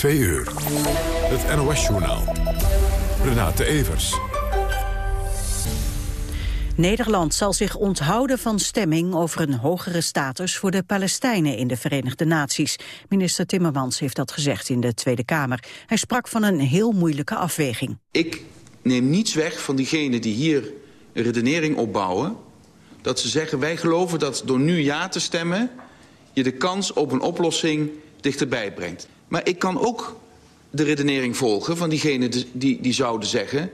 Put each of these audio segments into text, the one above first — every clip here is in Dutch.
Twee uur. Het NOS-journaal. Renate Evers. Nederland zal zich onthouden van stemming over een hogere status voor de Palestijnen in de Verenigde Naties. Minister Timmermans heeft dat gezegd in de Tweede Kamer. Hij sprak van een heel moeilijke afweging. Ik neem niets weg van diegenen die hier een redenering opbouwen. Dat ze zeggen, wij geloven dat door nu ja te stemmen... je de kans op een oplossing dichterbij brengt. Maar ik kan ook de redenering volgen van diegenen die, die zouden zeggen...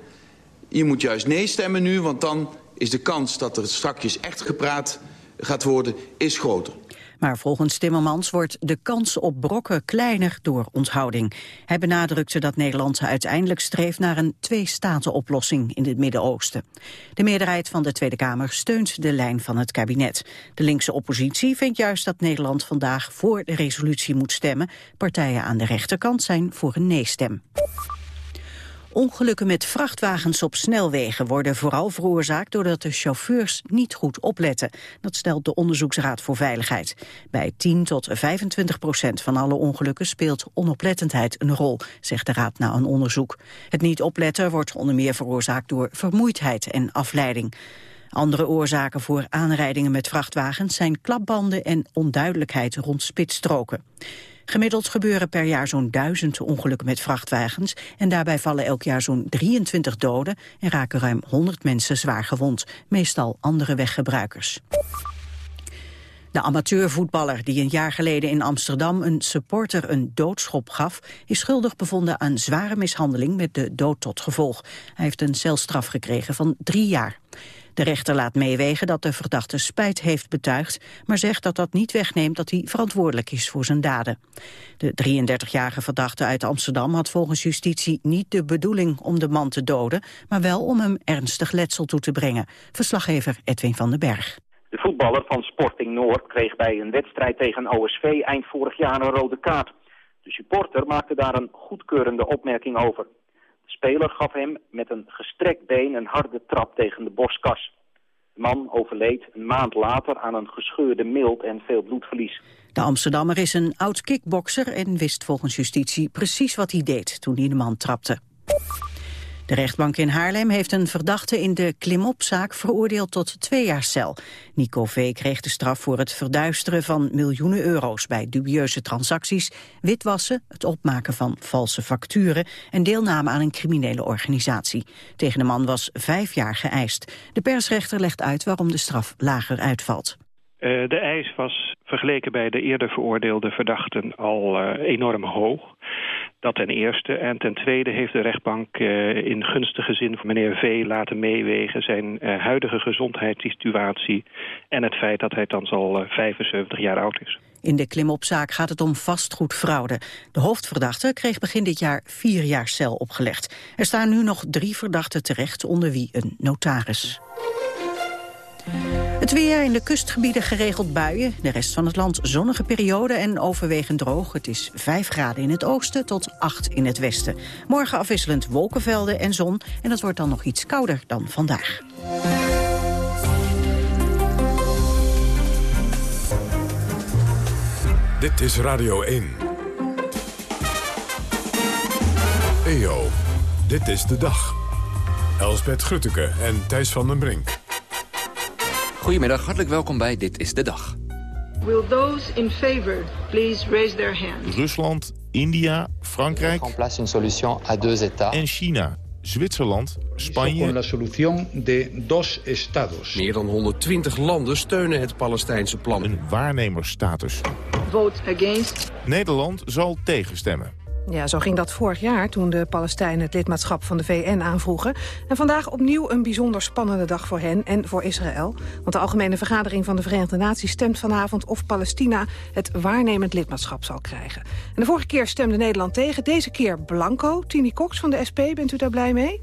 je moet juist nee stemmen nu, want dan is de kans dat er straks echt gepraat gaat worden, is groter. Maar volgens Timmermans wordt de kans op brokken kleiner door onthouding. Hij benadrukte dat Nederland uiteindelijk streeft naar een twee-staten-oplossing in het Midden-Oosten. De meerderheid van de Tweede Kamer steunt de lijn van het kabinet. De linkse oppositie vindt juist dat Nederland vandaag voor de resolutie moet stemmen. Partijen aan de rechterkant zijn voor een nee-stem. Ongelukken met vrachtwagens op snelwegen worden vooral veroorzaakt doordat de chauffeurs niet goed opletten. Dat stelt de Onderzoeksraad voor Veiligheid. Bij 10 tot 25 procent van alle ongelukken speelt onoplettendheid een rol, zegt de Raad na een onderzoek. Het niet opletten wordt onder meer veroorzaakt door vermoeidheid en afleiding. Andere oorzaken voor aanrijdingen met vrachtwagens zijn klapbanden en onduidelijkheid rond spitsstroken. Gemiddeld gebeuren per jaar zo'n duizend ongelukken met vrachtwagens en daarbij vallen elk jaar zo'n 23 doden en raken ruim 100 mensen zwaar gewond, meestal andere weggebruikers. De amateurvoetballer die een jaar geleden in Amsterdam een supporter een doodschop gaf, is schuldig bevonden aan zware mishandeling met de dood tot gevolg. Hij heeft een celstraf gekregen van drie jaar. De rechter laat meewegen dat de verdachte spijt heeft betuigd, maar zegt dat dat niet wegneemt dat hij verantwoordelijk is voor zijn daden. De 33-jarige verdachte uit Amsterdam had volgens justitie niet de bedoeling om de man te doden, maar wel om hem ernstig letsel toe te brengen. Verslaggever Edwin van den Berg. De voetballer van Sporting Noord kreeg bij een wedstrijd tegen OSV eind vorig jaar een rode kaart. De supporter maakte daar een goedkeurende opmerking over. Speler gaf hem met een gestrekt been een harde trap tegen de borstkas. De man overleed een maand later aan een gescheurde mild en veel bloedverlies. De Amsterdammer is een oud kickbokser en wist volgens justitie precies wat hij deed toen hij de man trapte. De rechtbank in Haarlem heeft een verdachte in de klimopzaak veroordeeld tot twee jaar cel. Nico V. kreeg de straf voor het verduisteren van miljoenen euro's bij dubieuze transacties, witwassen, het opmaken van valse facturen en deelname aan een criminele organisatie. Tegen de man was vijf jaar geëist. De persrechter legt uit waarom de straf lager uitvalt. Uh, de eis was vergeleken bij de eerder veroordeelde verdachten al uh, enorm hoog. Dat ten eerste. En ten tweede heeft de rechtbank uh, in gunstige zin voor meneer V laten meewegen... zijn uh, huidige gezondheidssituatie en het feit dat hij thans al uh, 75 jaar oud is. In de klimopzaak gaat het om vastgoedfraude. De hoofdverdachte kreeg begin dit jaar vier jaar cel opgelegd. Er staan nu nog drie verdachten terecht, onder wie een notaris. Het weer in de kustgebieden geregeld buien. De rest van het land zonnige periode en overwegend droog. Het is 5 graden in het oosten tot 8 in het westen. Morgen afwisselend wolkenvelden en zon. En het wordt dan nog iets kouder dan vandaag. Dit is Radio 1. EO, dit is de dag. Elsbeth Grutteke en Thijs van den Brink. Goedemiddag, hartelijk welkom bij Dit is de Dag. Will those in favor please raise their hand? Rusland, India, Frankrijk en China. Zwitserland, Spanje... Meer dan 120 landen steunen het Palestijnse plan. Een waarnemersstatus. Vote against. Nederland zal tegenstemmen. Ja, zo ging dat vorig jaar toen de Palestijnen het lidmaatschap van de VN aanvroegen. En vandaag opnieuw een bijzonder spannende dag voor hen en voor Israël. Want de Algemene Vergadering van de Verenigde Naties stemt vanavond of Palestina het waarnemend lidmaatschap zal krijgen. En de vorige keer stemde Nederland tegen, deze keer blanco. Tini Cox van de SP, bent u daar blij mee?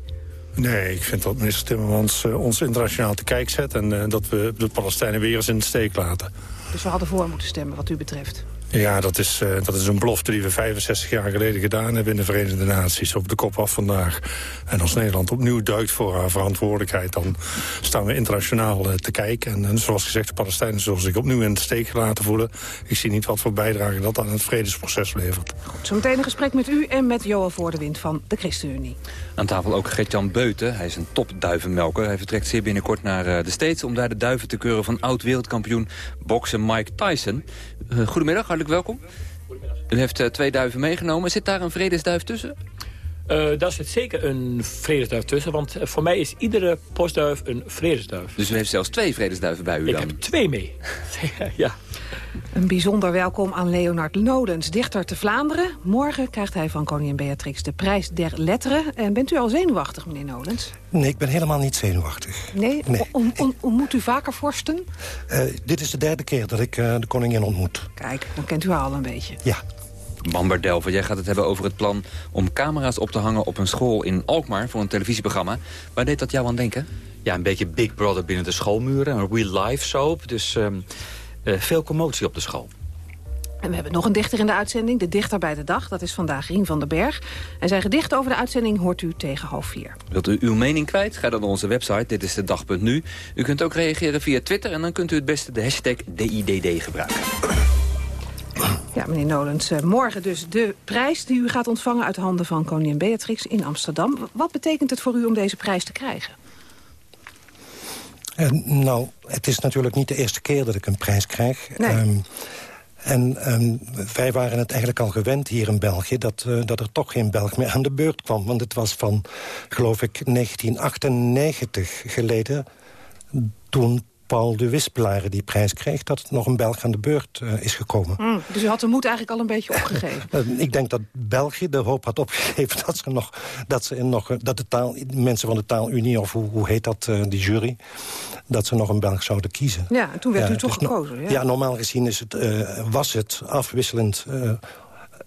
Nee, ik vind dat minister Timmermans uh, ons internationaal te kijk zet... en uh, dat we de Palestijnen weer eens in de steek laten. Dus we hadden voor moeten stemmen wat u betreft? Ja, dat is, uh, dat is een belofte die we 65 jaar geleden gedaan hebben in de Verenigde Naties. Op de kop af vandaag. En als Nederland opnieuw duikt voor haar verantwoordelijkheid... dan staan we internationaal uh, te kijken. En, en, zoals gezegd, de Palestijnen zullen zich opnieuw in de steek laten voelen. Ik zie niet wat voor bijdrage dat aan het vredesproces levert. Goed, zometeen een gesprek met u en met Johan Voordewind van de ChristenUnie. Aan tafel ook Gert-Jan Beuten. Hij is een topduivenmelker. Hij vertrekt zeer binnenkort naar uh, de States... om daar de duiven te keuren van oud-wereldkampioen boksen Mike Tyson. goedemiddag, hartelijk welkom. U heeft uh, twee duiven meegenomen. Zit daar een vredesduif tussen? Uh, daar zit zeker een vredesduif tussen, want voor mij is iedere postduif een vredesduif. Dus u heeft zelfs twee vredesduiven bij u Ik dan? heb twee mee, ja. Een bijzonder welkom aan Leonard Nodens, dichter te Vlaanderen. Morgen krijgt hij van koningin Beatrix de prijs der letteren. En bent u al zenuwachtig, meneer Nodens? Nee, ik ben helemaal niet zenuwachtig. Nee? nee. ontmoet u vaker vorsten? Uh, dit is de derde keer dat ik uh, de koningin ontmoet. Kijk, dan kent u haar al een beetje. Ja. Bamber Delver, jij gaat het hebben over het plan om camera's op te hangen op een school in Alkmaar voor een televisieprogramma. Waar deed dat jou aan denken? Ja, een beetje Big Brother binnen de schoolmuren, een real life soap. Dus um, uh, veel commotie op de school. En we hebben nog een dichter in de uitzending, de dichter bij de dag. Dat is vandaag Rien van den Berg. En zijn gedicht over de uitzending hoort u tegen half vier. Wilt u uw mening kwijt? Ga dan naar onze website, dit is de dag.nu. U kunt ook reageren via Twitter en dan kunt u het beste de hashtag DIDD gebruiken. Ja, meneer Nolens, uh, morgen dus de prijs die u gaat ontvangen... uit handen van koningin Beatrix in Amsterdam. Wat betekent het voor u om deze prijs te krijgen? Uh, nou, het is natuurlijk niet de eerste keer dat ik een prijs krijg. Nee. Um, en um, wij waren het eigenlijk al gewend hier in België... Dat, uh, dat er toch geen Belg meer aan de beurt kwam. Want het was van, geloof ik, 1998 geleden... toen Paul de Wispelaar die prijs kreeg... dat het nog een Belg aan de beurt uh, is gekomen. Mm, dus u had de moed eigenlijk al een beetje opgegeven? uh, ik denk dat België de hoop had opgegeven... dat, ze nog, dat, ze nog, dat de taal, mensen van de taalunie, of hoe, hoe heet dat, die jury... dat ze nog een Belg zouden kiezen. Ja, en toen werd u toch dus gekozen. No, ja. ja, normaal gezien is het, was het afwisselend...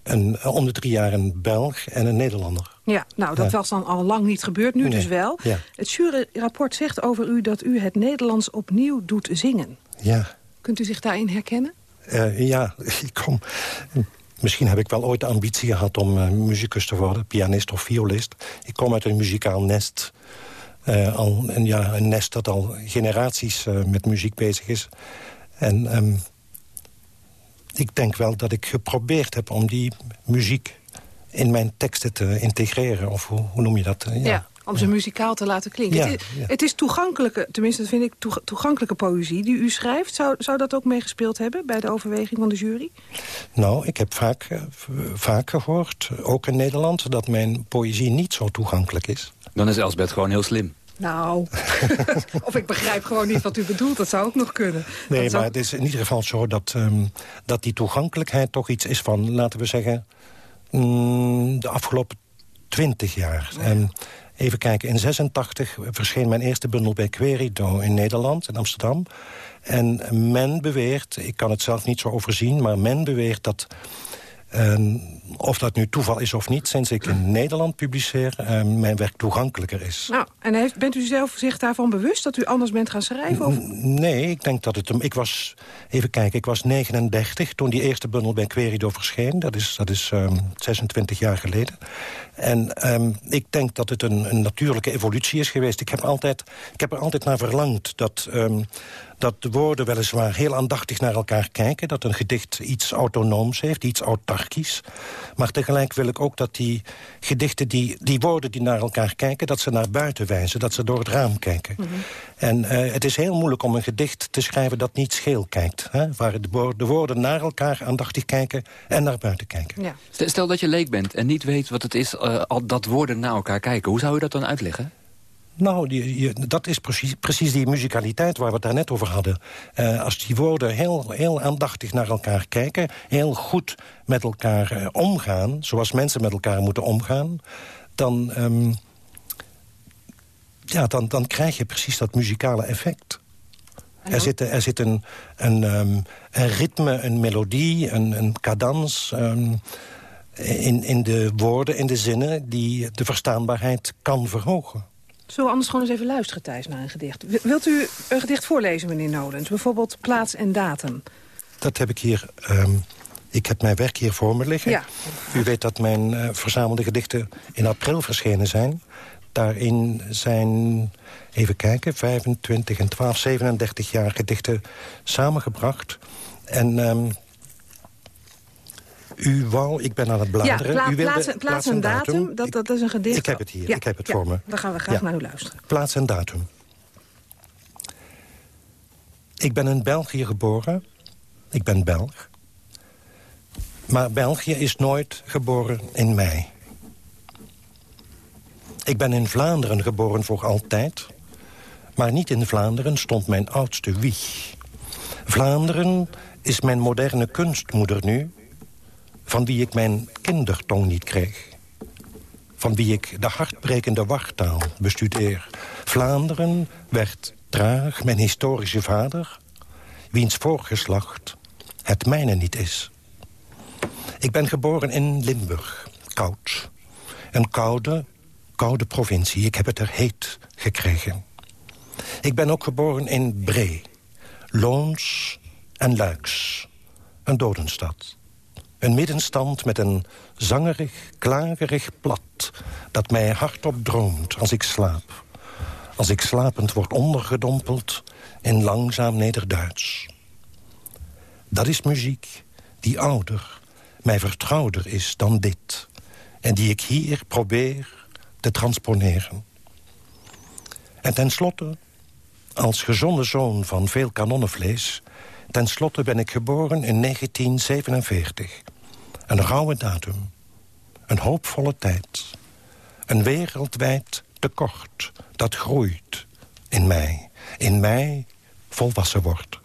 Een, om de drie jaar een Belg en een Nederlander. Ja, nou, dat Ja. was dan al lang niet gebeurd, nu Nee, dus wel. ja. Het juryrapport zegt over u dat u het Nederlands opnieuw doet zingen. Ja, Kunt u zich daarin herkennen? Eh, ja, ik kom... Misschien heb ik wel ooit de ambitie gehad om uh, muzikus te worden, pianist of violist. Ik kom uit een muzikaal nest. Eh, al, een, ja, een nest dat al generaties eh, met muziek bezig is. En ehm, ik denk wel dat ik geprobeerd heb om die muziek in mijn teksten te integreren. Of hoe, hoe noem je dat? Eh, Ja. om ze muzikaal te laten klinken. Ja, het, is, ja. het is toegankelijke, tenminste dat vind ik toeg- toegankelijke poëzie die u schrijft. Zou, zou dat ook meegespeeld hebben bij de overweging van de jury? Nou, ik heb vaak, eh, vaak gehoord, ook in Nederland... dat mijn poëzie niet zo toegankelijk is. Dan is Elsbeth gewoon heel slim. Nou, of ik begrijp gewoon niet wat u bedoelt. Dat zou ook nog kunnen. Nee, Dat zou- maar het is in ieder geval zo dat, ehm, dat die toegankelijkheid toch iets is van, laten we zeggen, mm, de afgelopen twintig jaar. En even kijken, in 86 verscheen mijn eerste bundel bij Querido in Nederland, in Amsterdam. En men beweert, ik kan het zelf niet zo overzien, maar men beweert dat... ehm, of dat nu toeval is of niet, sinds ik in Nederland publiceer... ehm, mijn werk toegankelijker is. Nou, en heeft, bent u zelf zich daarvan bewust dat u anders bent gaan schrijven? Of? Nee, ik denk dat het. Ik was, even kijken, ik was 39 toen die eerste bundel bij Querido verscheen. Dat is, dat is ehm, 26 jaar geleden. En ehm, ik denk dat het een, een natuurlijke evolutie is geweest. Ik heb, altijd, ik heb er altijd naar verlangd dat, ehm, dat de woorden weliswaar heel aandachtig naar elkaar kijken. Dat een gedicht iets autonooms heeft, iets autarkisch. Maar tegelijk wil ik ook dat die gedichten, die, die woorden die naar elkaar kijken... dat ze naar buiten wijzen, dat ze door het raam kijken. En eh, het is heel moeilijk om een gedicht te schrijven dat niet scheel kijkt. Hè? Waar de, woor- de woorden naar elkaar aandachtig kijken en naar buiten kijken. Ja. Stel- dat je leek bent en niet weet wat het is al dat woorden naar elkaar kijken. Hoe zou je dat dan uitleggen? Nou, die, dat is precies, precies die muzikaliteit waar we het daarnet over hadden. Eh, als die woorden heel, heel aandachtig naar elkaar kijken... heel goed met elkaar eh, omgaan, zoals mensen met elkaar moeten omgaan... dan, ehm, ja, dan, dan krijg je precies dat muzikale effect. Er zit, er zit een, een, ehm, een ritme, een melodie, een, een cadans... ehm, in, in de woorden, in de zinnen... die de verstaanbaarheid kan verhogen. Zullen we anders gewoon eens even luisteren, Thijs, naar een gedicht? Wilt u een gedicht voorlezen, meneer Nolens? Bijvoorbeeld plaats en datum. Dat heb ik hier ehm, Ik heb mijn werk hier voor me liggen. U weet dat mijn uh, verzamelde gedichten in april verschenen zijn. Daarin zijn, even kijken, 25 en 12, 37 jaar gedichten samengebracht. En um, u wou, ik ben aan het bladeren. Ja, u wilde, plaats, plaats een datum, dat, dat is een gedicht. Ik heb het hier, ik heb het voor me. Dan gaan we graag naar u luisteren. Plaats en datum. Ik ben in België geboren. Ik ben Belg. Maar België is nooit geboren in mij. Ik ben in Vlaanderen geboren voor altijd. Maar niet in Vlaanderen stond mijn oudste wieg. Vlaanderen is mijn moderne kunstmoeder nu... van wie ik mijn kindertong niet kreeg. Van wie ik de hartbrekende wachttaal bestudeer. Vlaanderen werd traag mijn historische vader... wiens voorgeslacht het mijne niet is. Ik ben geboren in Limburg, koud. Een koude, koude provincie. Ik heb het er heet gekregen. Ik ben ook geboren in Bree, Loons en Luiks. Een dodenstad. Een middenstand met een zangerig, klagerig plat... dat mij hardop droomt als ik slaap. Als ik slapend word ondergedompeld in langzaam Nederduits. Dat is muziek die ouder, mij vertrouwder is dan dit... en die ik hier probeer te transponeren. En tenslotte, als gezonde zoon van veel kanonnenvlees... tenslotte ben ik geboren in 1947. Een rauwe datum, een hoopvolle tijd... een wereldwijd tekort dat groeit in mij. In mij volwassen wordt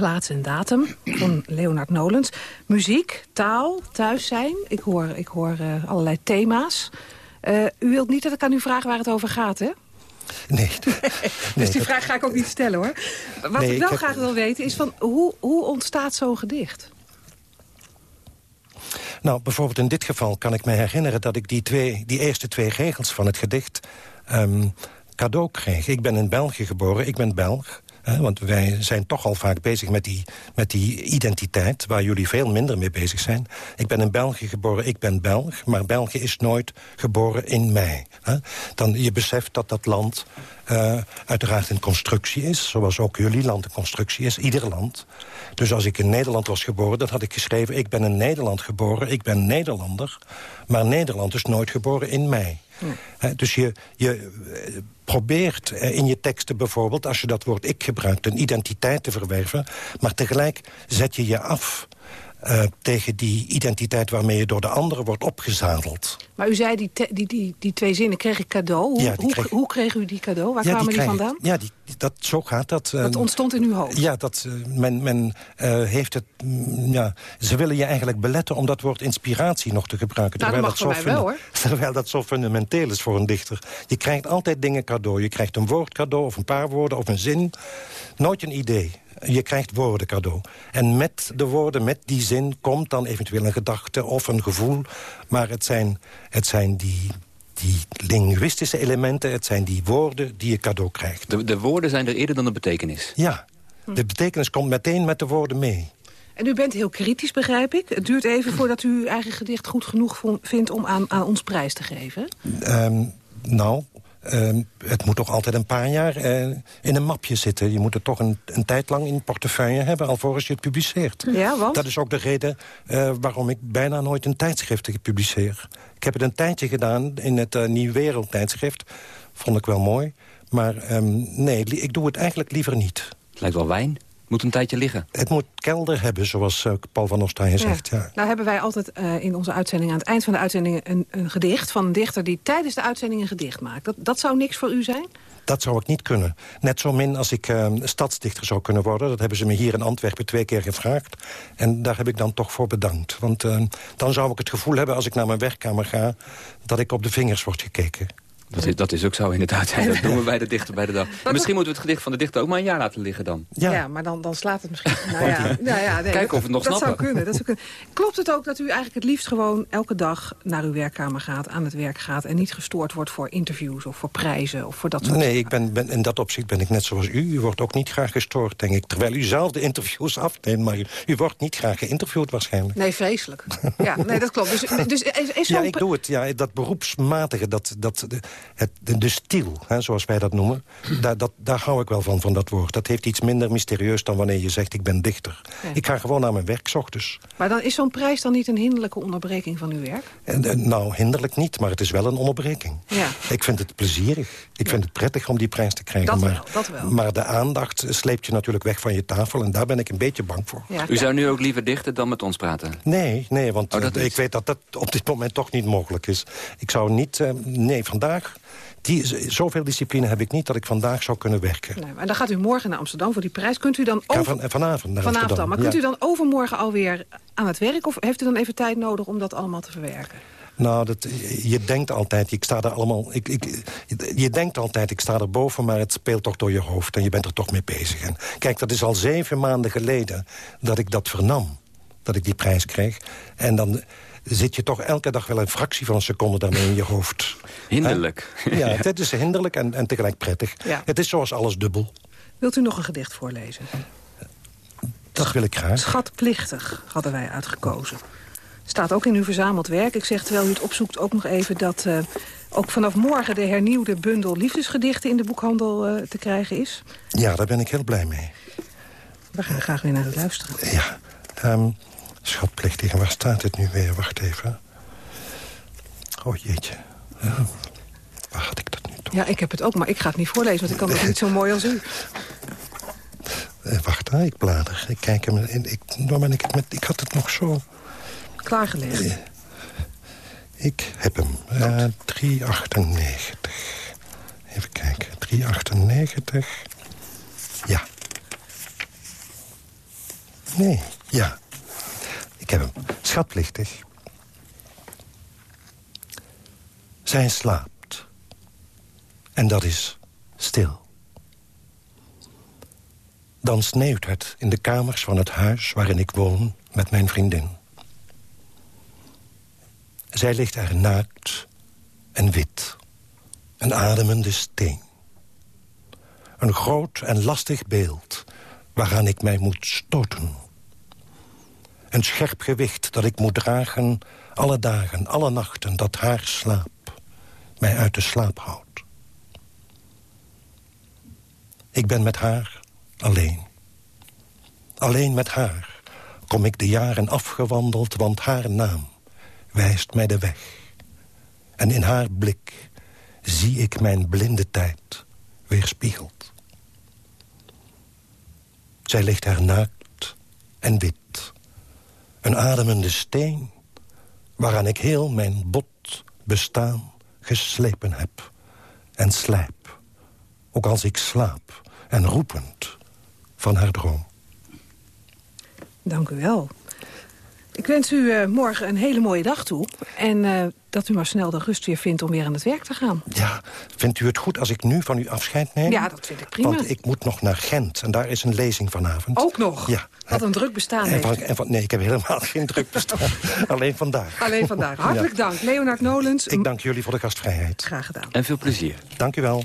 plaats en datum van Leonard Nolens. Muziek, taal, thuis zijn. Ik hoor, ik hoor uh, allerlei thema's. Uh, u wilt niet dat ik aan u vraag waar het over gaat, hè? Nee. dus die vraag ga ik ook niet stellen, hoor. Wat ik wel graag wil weten is van hoe, hoe ontstaat zo'n gedicht? Nou, bijvoorbeeld in dit geval kan ik me herinneren... dat ik die, twee, die eerste twee regels van het gedicht um, cadeau kreeg. Ik ben in België geboren, ik ben Belg want wij zijn toch al vaak bezig met die, met die identiteit... waar jullie veel minder mee bezig zijn. Ik ben in België geboren, ik ben Belg... maar België is nooit geboren in mij. Dan je beseft dat dat land uh, uiteraard een constructie is... zoals ook jullie land een constructie is, ieder land. Dus als ik in Nederland was geboren, dan had ik geschreven... ik ben in Nederland geboren, ik ben Nederlander... maar Nederland is nooit geboren in mij. Dus je, eh, probeert eh, in je teksten bijvoorbeeld... als je dat woord ik gebruikt, een identiteit te verwerven... maar tegelijk zet je je af uh, tegen die identiteit waarmee je door de anderen wordt opgezadeld. Maar u zei, die, die, die, die twee zinnen kreeg ik cadeau. Hoe, ja, hoe, kreeg... hoe kreeg u die cadeau? Waar kwamen die, vandaan? Ja, die, dat, zo gaat dat. Dat uh, ontstond in uw hoofd? Ja, dat, uh, men, men heeft het... Mm, ja, ze willen je eigenlijk beletten om dat woord inspiratie nog te gebruiken. Nou, terwijl, dat, dat zo wel, hoor. terwijl dat zo fundamenteel is voor een dichter. Je krijgt altijd dingen cadeau. Je krijgt een woord cadeau of een paar woorden of een zin. Nooit een idee je krijgt woorden cadeau. En met de woorden, met die zin, komt dan eventueel een gedachte of een gevoel. Maar het zijn, het zijn die, die linguïstische elementen, het zijn die woorden die je cadeau krijgt. De, de woorden zijn er eerder dan de betekenis? Ja, de betekenis komt meteen met de woorden mee. En u bent heel kritisch, begrijp ik. Het duurt even voordat u uw eigen gedicht goed genoeg vindt om aan, aan ons prijs te geven. Um, nou, Ehm, het moet toch altijd een paar jaar uh, in een mapje zitten. Je moet het toch een, een tijd lang in portefeuille hebben... alvorens je het publiceert. Ja, want? Dat is ook de reden uh, waarom ik bijna nooit een tijdschrift publiceer. Ik heb het een tijdje gedaan in het uh, Nieuw Wereld tijdschrift. Vond ik wel mooi. Maar um, nee, ik doe het eigenlijk liever niet. Het lijkt wel wijn. Moet een tijdje liggen. Het moet kelder hebben, zoals uh, Paul van Ostaaien zegt. Ja. Nou hebben wij altijd uh, in onze uitzending aan het eind van de uitzending... Een, een, gedicht van een dichter die tijdens de uitzending een gedicht maakt. Dat, dat zou niks voor u zijn? Dat zou ik niet kunnen. Net zo min als ik uh, stadsdichter zou kunnen worden. Dat hebben ze me hier in Antwerpen twee keer gevraagd. En daar heb ik dan toch voor bedankt. Want dan zou ik het gevoel hebben als ik naar mijn werkkamer ga... dat ik op de vingers word gekeken. Dat is, dat is ook zo inderdaad. Ja, dat doen we bij de dichter bij de dag. misschien moeten we het gedicht van de dichter ook maar een jaar laten liggen dan. Ja, maar dan, dan slaat het misschien. Nou ja, nou ja, nee, Kijken of het nog dat snappen. Zou kunnen, dat zou kunnen. Klopt het ook dat u eigenlijk het liefst gewoon elke dag naar uw werkkamer gaat, aan het werk gaat en niet gestoord wordt voor interviews of voor prijzen of voor dat soort Nee, ik ben, ben, in dat opzicht ben ik net zoals u. U wordt ook niet graag gestoord, denk ik. Terwijl u zelf de interviews afneemt, maar u, u wordt niet graag geïnterviewd waarschijnlijk. Nee, vreselijk. ja, nee, dat klopt. Dus, dus is, is ja, ik doe het. Ja, dat beroepsmatige, dat, dat, de, het, de, de stil, hè, zoals wij dat noemen... Daar, dat, daar hou ik wel van, van dat woord. Dat heeft iets minder mysterieus dan wanneer je zegt ik ben dichter. Ik ga gewoon naar mijn werk, s ochtends. Maar dan is zo'n prijs dan niet een hinderlijke onderbreking van uw werk? En, en, nou, hinderlijk niet, maar het is wel een onderbreking. Ja. Ik vind het plezierig. Ik vind het prettig om die prijs te krijgen. Dat maar, wel, dat wel. maar de aandacht sleept je natuurlijk weg van je tafel... en daar ben ik een beetje bang voor. Ja. U zou nu ook liever dichten dan met ons praten? Nee, nee want Oh, eh, ik weet dat dat op dit moment toch niet mogelijk is. Ik zou niet... eh, nee, vandaag... Die, zoveel discipline heb ik niet dat ik vandaag zou kunnen werken. Nee, maar dan gaat u morgen naar Amsterdam voor die prijs. Kunt u dan over... van, vanavond naar Vanavond. Amsterdam. Maar kunt Ja. u dan overmorgen alweer aan het werk? Of heeft u dan even tijd nodig om dat allemaal te verwerken? Nou, dat, je denkt altijd, ik sta er allemaal... Ik, ik, je denkt altijd, ik sta er boven, maar het speelt toch door je hoofd... en je bent er toch mee bezig. En kijk, dat is al zeven maanden geleden dat ik dat vernam. Dat ik die prijs kreeg. En dan zit je toch elke dag wel een fractie van een seconde daarmee in je hoofd. Hinderlijk. Ja, het is hinderlijk en, en tegelijk prettig. Ja. Het is zoals alles dubbel. Wilt u nog een gedicht voorlezen? Dat wil ik graag. Schatplichtig hadden wij uitgekozen. Staat ook in uw verzameld werk. Ik zeg terwijl u het opzoekt ook nog even dat eh, ook vanaf morgen de hernieuwde bundel liefdesgedichten in de boekhandel eh, te krijgen is. Ja, daar ben ik heel blij mee. We gaan graag weer naar u luisteren. Ja, ehm schatplichtig. En waar staat het nu weer? Wacht even. Oh jeetje. Ja, waar had ik dat nu toch? Ja, ik heb het ook, maar ik ga het niet voorlezen, want ik kan het niet zo mooi als u. Eh, wacht, hè, ik blader. Ik kijk hem in. Ik, waar ben ik, het met, ik had het nog zo. Klaargelegd. Ik heb hem. Eh 398. Even kijken. 398. Ja. Nee, ja. Heb hem. Schatplichtig. Zij slaapt. En dat is stil. Dan sneeuwt het in de kamers van het huis waarin ik woon met mijn vriendin. Zij ligt er naakt en wit. Een ademende steen. Een groot en lastig beeld waaraan ik mij moet stoten. Een scherp gewicht dat ik moet dragen alle dagen, alle nachten... dat haar slaap mij uit de slaap houdt. Ik ben met haar alleen. Alleen met haar kom ik de jaren afgewandeld... want haar naam wijst mij de weg. En in haar blik zie ik mijn blinde tijd weerspiegeld. Zij ligt er naakt en wit. Een ademende steen waaraan ik heel mijn bot bestaan geslepen heb en slijp. Ook als ik slaap en roepend van haar droom. Dank u wel. Ik wens u eh, morgen een hele mooie dag toe. En eh, dat u maar snel de rust weer vindt om weer aan het werk te gaan. Ja, vindt u het goed als ik nu van u afscheid neem? Ja, dat vind ik prima. Want ik moet nog naar Gent en daar is een lezing vanavond. Ook nog? Ja. Wat een druk bestaan En heeft van, u. en van, nee, ik heb helemaal geen druk bestaan. Alleen vandaag. Alleen vandaag. Hartelijk Ja. dank. Leonard Nolens. Ik dank jullie voor de gastvrijheid. Graag gedaan. En veel plezier. Dank u wel.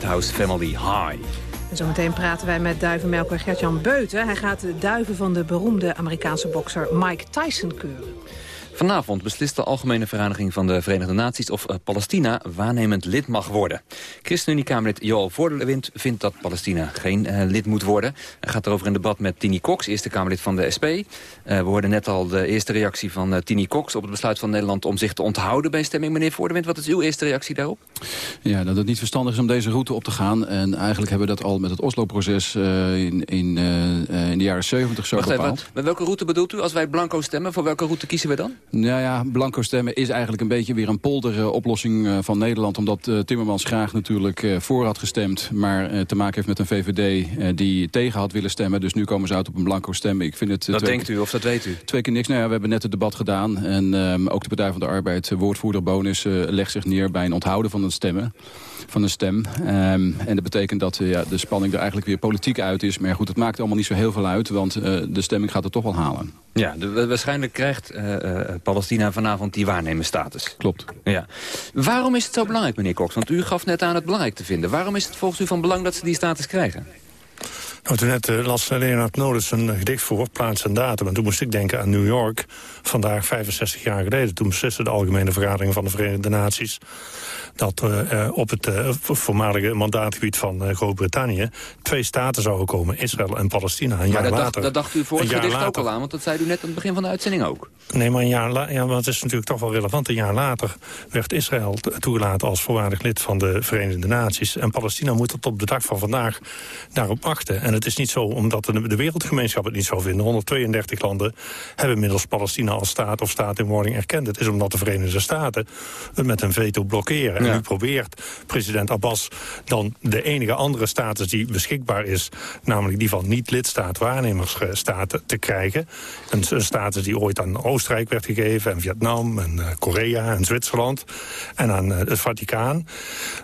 Lighthouse Family High. En zometeen praten wij met duivenmelker Gertjan Beuten. Hij gaat de duiven van de beroemde Amerikaanse bokser Mike Tyson keuren. Vanavond beslist de Algemene Vereniging van de Verenigde Naties... of eh, Palestina waarnemend lid mag worden. ChristenUnie-Kamerlid Joel Voordewind vindt dat Palestina geen eh, lid moet worden. Hij gaat erover in debat met Tini Cox, Eerste Kamerlid van de SP. Eh, we hoorden net al de eerste reactie van eh, Tini Cox... op het besluit van Nederland om zich te onthouden bij stemming. Meneer Voordewind, wat is uw eerste reactie daarop? Ja, dat het niet verstandig is om deze route op te gaan. En eigenlijk hebben we dat al met het Oslo-proces in, in, in de jaren 70 zo Wacht bepaald. even, met welke route bedoelt u? Als wij blanco stemmen, voor welke route kiezen we dan? Nou ja, blanco stemmen is eigenlijk een beetje weer een polderoplossing uh, van Nederland. Omdat uh, Timmermans graag natuurlijk uh, voor had gestemd. Maar te maken heeft met een VVD die tegen had willen stemmen. Dus nu komen ze uit op een blanco stemmen. Ik vind het, dat denkt u of dat weet u? Twee keer niks. Nou ja, we hebben net het debat gedaan. En um, ook de Partij van de Arbeid, woordvoerder Bonus, legt zich neer bij een onthouden van het stemmen. Van een stem. Um, en dat betekent dat ja, de spanning er eigenlijk weer politiek uit is. Maar goed, het maakt allemaal niet zo heel veel uit. Want de stemming gaat het toch wel halen. Ja, de, waarschijnlijk krijgt uh, uh, Palestina vanavond die waarnemersstatus. Klopt. Ja. Waarom is het zo belangrijk, meneer Cox? Want u gaf net aan het belangrijk te vinden. Waarom is het volgens u van belang dat ze die status krijgen? Nou, toen net uh, las Leonard Nodus een gedicht voor, plaats en datum. En toen moest ik denken aan New York, vandaag 65 jaar geleden. Toen besliste de Algemene Vergadering van de Verenigde Naties... dat uh, op het uh, voormalige mandaatgebied van Groot-Brittannië... twee staten zouden komen, Israël en Palestina. Een maar jaar dat, later, dacht, dat dacht u voor het gedicht later, ook al aan, want dat zei u net aan het begin van de uitzending ook. Nee, maar een jaar later, ja, maar het is natuurlijk toch wel relevant. Een jaar later werd Israël toegelaten als voorwaardig lid van de Verenigde Naties. En Palestina moet tot op de dag van vandaag daarop wachten. En het is niet zo omdat de, de wereldgemeenschap het niet zou vinden. 132 landen hebben inmiddels Palestina als staat of staat in wording erkend. Het is omdat de Verenigde Staten het met een veto blokkeren. Ja. En nu probeert president Abbas dan de enige andere status die beschikbaar is... namelijk die van niet-lidstaat waarnemersstaten te krijgen. Een, een status die ooit aan Oostenrijk werd gegeven... en Vietnam en uh, Korea en Zwitserland en aan uh, het Vaticaan.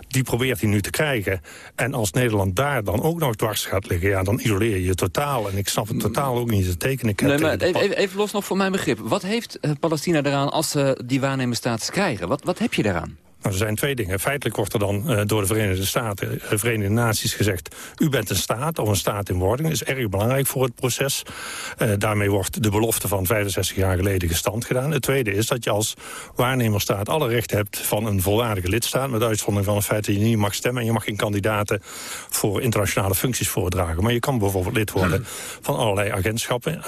Die probeert hij nu te krijgen. En als Nederland daar dan ook nog dwars gaat liggen... ja, dan isoleer je je totaal. En ik snap het totaal ook niet te tekenen. Nee, maar even, even, los nog voor mijn begrip. Wat heeft uh, Palestina eraan als ze die waarnemersstatus krijgen? Wat, wat heb je daaraan? Nou, er zijn twee dingen. Feitelijk wordt er dan uh, door de Verenigde Staten, de uh, Verenigde Naties gezegd... u bent een staat of een staat in wording. Dat is erg belangrijk voor het proces. Uh, daarmee wordt de belofte van 65 jaar geleden gestand gedaan. Het tweede is dat je als waarnemerstaat alle recht hebt... van een volwaardige lidstaat... met uitzondering van het feit dat je niet mag stemmen... en je mag geen kandidaten voor internationale functies voordragen. Maar je kan bijvoorbeeld lid worden van allerlei agentschappen...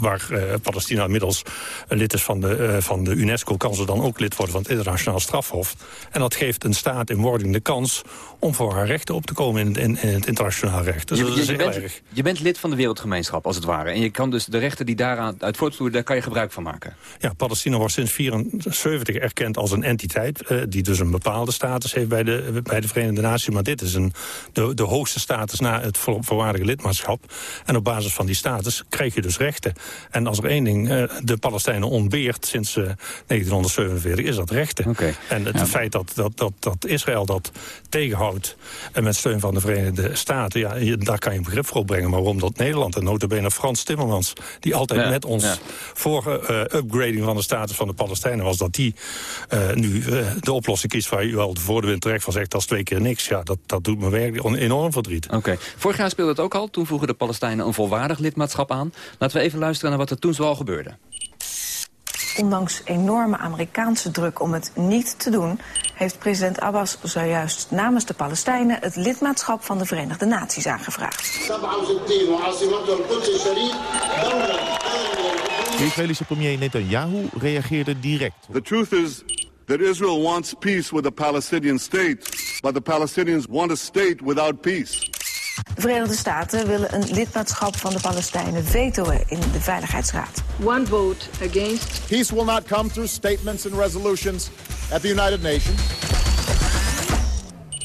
waar Palestina inmiddels lid is van de, van de UNESCO... kan ze dan ook lid worden van het internationaal strafhof. En dat geeft een staat in wording de kans om voor haar rechten op te komen in, in, in het internationaal recht. Dus je, dat je, is je, heel bent, erg. je bent lid van de wereldgemeenschap, als het ware. En je kan dus de rechten die daaraan uit voortvloeien, daar kan je gebruik van maken. Ja, Palestina wordt sinds 1974 erkend als een entiteit... Uh, die dus een bepaalde status heeft bij de, bij de Verenigde Naties. Maar dit is een, de, de hoogste status na het voorwaardige lidmaatschap. En op basis van die status krijg je dus rechten. En als er één ding uh, de Palestijnen ontbeert sinds uh, 1947, is dat rechten. Okay. En het ja. feit dat, dat, dat, dat Israël dat tegenhoudt... en met steun van de Verenigde Staten, ja, daar kan je een begrip voor opbrengen. Maar waarom dat Nederland en notabene Frans Timmermans... die altijd ja, met ons ja. vorige uh, upgrading van de status van de Palestijnen was... dat die uh, nu uh, de oplossing kiest waar u al voor de wind terecht van zegt... dat is twee keer niks. Ja, dat, dat doet me werkelijk enorm verdriet. Oké. Okay. Vorig jaar speelde het ook al. Toen vroegen de Palestijnen een volwaardig lidmaatschap aan. Laten we even luisteren naar wat er toen zoal gebeurde. Ondanks enorme Amerikaanse druk om het niet te doen... heeft president Abbas zojuist namens de Palestijnen... het lidmaatschap van de Verenigde Naties aangevraagd. De Israëlische premier Netanyahu reageerde direct. The truth is that Israel wants peace with a Palestinian state... but the Palestinians want a state without peace. De Verenigde Staten willen een lidmaatschap van de Palestijnen vetoen in de Veiligheidsraad. One vote against. Peace will not come through statements and resolutions at the United Nations.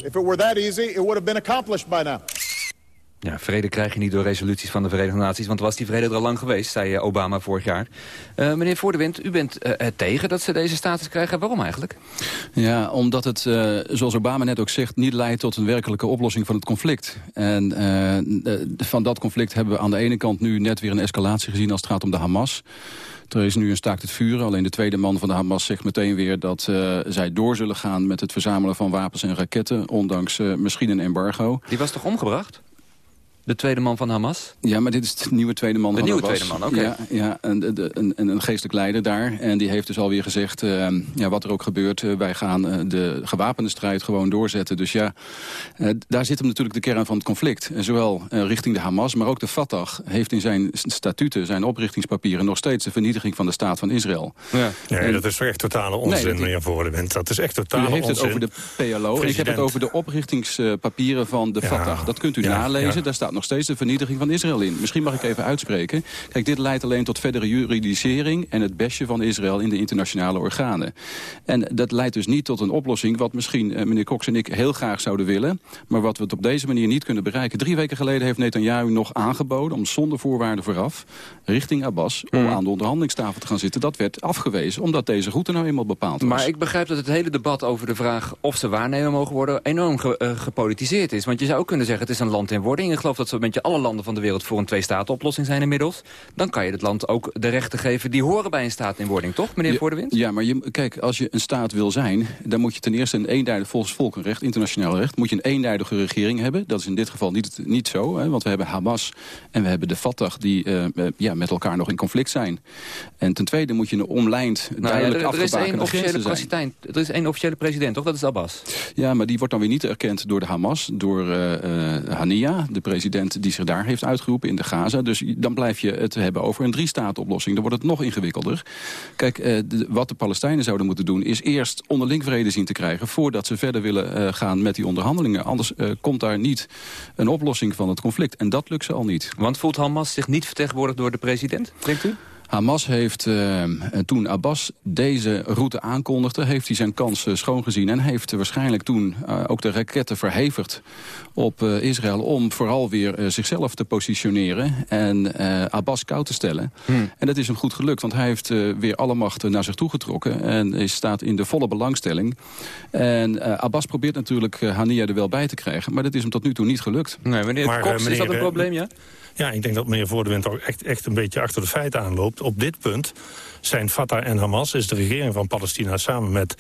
If it were that easy, it would have been accomplished by now. Ja, vrede krijg je niet door resoluties van de Verenigde Naties... want was die vrede er al lang geweest, zei Obama vorig jaar. Uh, meneer Voordewind, u bent uh, tegen dat ze deze status krijgen. Waarom eigenlijk? Ja, omdat het, uh, zoals Obama net ook zegt... niet leidt tot een werkelijke oplossing van het conflict. En van dat conflict hebben we aan de ene kant nu net weer een escalatie gezien... als het gaat om de Hamas... Er is nu een staakt het vuren. Alleen de tweede man van de Hamas zegt meteen weer dat uh, zij door zullen gaan met het verzamelen van wapens en raketten. Ondanks uh, misschien een embargo. Die was toch omgebracht? De tweede man van Hamas? Ja, maar dit is de nieuwe tweede man de van nieuwe Hamas. tweede man, oké. Ja, ja een, een, een, een geestelijk leider daar. En die heeft dus alweer gezegd, uh, ja, wat er ook gebeurt... Uh, wij gaan uh, de gewapende strijd gewoon doorzetten. Dus ja, daar zit hem natuurlijk de kern van het conflict. En zowel richting de Hamas, maar ook de Fatah... heeft in zijn statuten, zijn oprichtingspapieren... nog steeds de vernietiging van de staat van Israël. Ja. En, dat is echt totale onzin, nee, meneer Voordewind. Dat is echt totale onzin. U heeft het over de PLO President. en ik heb het over de oprichtingspapieren van de Fatah. Ja. Dat kunt u ja, nalezen, ja. daar staat nog steeds de vernietiging van Israël in. Misschien mag ik even uitspreken. Kijk, dit leidt alleen tot verdere juridisering... en het besje van Israël in de internationale organen. En dat leidt dus niet tot een oplossing... wat misschien eh, meneer Cox en ik heel graag zouden willen... maar wat we het op deze manier niet kunnen bereiken. Drie weken geleden heeft Netanyahu nog aangeboden... om zonder voorwaarden vooraf richting Abbas... om aan de onderhandelingstafel te gaan zitten. Dat werd afgewezen, omdat deze route nou eenmaal bepaald was. Maar ik begrijp dat het hele debat over de vraag... of ze waarnemen mogen worden, enorm ge, uh, gepolitiseerd is. Want je zou ook kunnen zeggen, het is een land in wording. Ik geloof dat zo'n beetje alle landen van de wereld voor een twee-staten-oplossing zijn inmiddels. Dan kan je het land ook de rechten geven die horen bij een staat in wording, toch, meneer ja, Voor de Wind? Ja, maar je, kijk, als je een staat wil zijn, dan moet je ten eerste een eenduidig, volgens volkenrecht, internationaal recht, moet je een eenduidige regering hebben. Dat is in dit geval niet, niet zo, hè, want we hebben Hamas en we hebben de Fatah die uh, ja, met elkaar nog in conflict zijn. En ten tweede moet je een omlijnd, nou, duidelijk ja, er, is één officiële president. Er is één officiële president, toch? Dat is Abbas. Ja, maar die wordt dan weer niet erkend door de Hamas, door uh, uh, Hania, de president die zich daar heeft uitgeroepen in de Gaza. Dus dan blijf je het hebben over een drie-staten-oplossing. Dan wordt het nog ingewikkelder. Kijk, de, wat de Palestijnen zouden moeten doen... is eerst onderling vrede zien te krijgen... voordat ze verder willen uh, gaan met die onderhandelingen. Anders uh, komt daar niet een oplossing van het conflict. En dat lukt ze al niet. Want voelt Hamas zich niet vertegenwoordigd door de president, denkt u? Hamas heeft, uh, toen Abbas deze route aankondigde... heeft hij zijn kans uh, schoongezien en heeft waarschijnlijk toen uh, ook de raketten verhevigd op Israël... om vooral weer zichzelf te positioneren en Abbas koud te stellen. Hmm. En dat is hem goed gelukt, want hij heeft weer alle macht naar zich toe getrokken... en is, staat in de volle belangstelling. En Abbas probeert natuurlijk Hania er wel bij te krijgen... maar dat is hem tot nu toe niet gelukt. Nee, meneer maar, meneer, is dat een probleem, ja? Ja, ik denk dat meneer Voordewind ook echt, echt een beetje achter de feiten aanloopt. Op dit punt zijn Fatah en Hamas, is de regering van Palestina... samen met,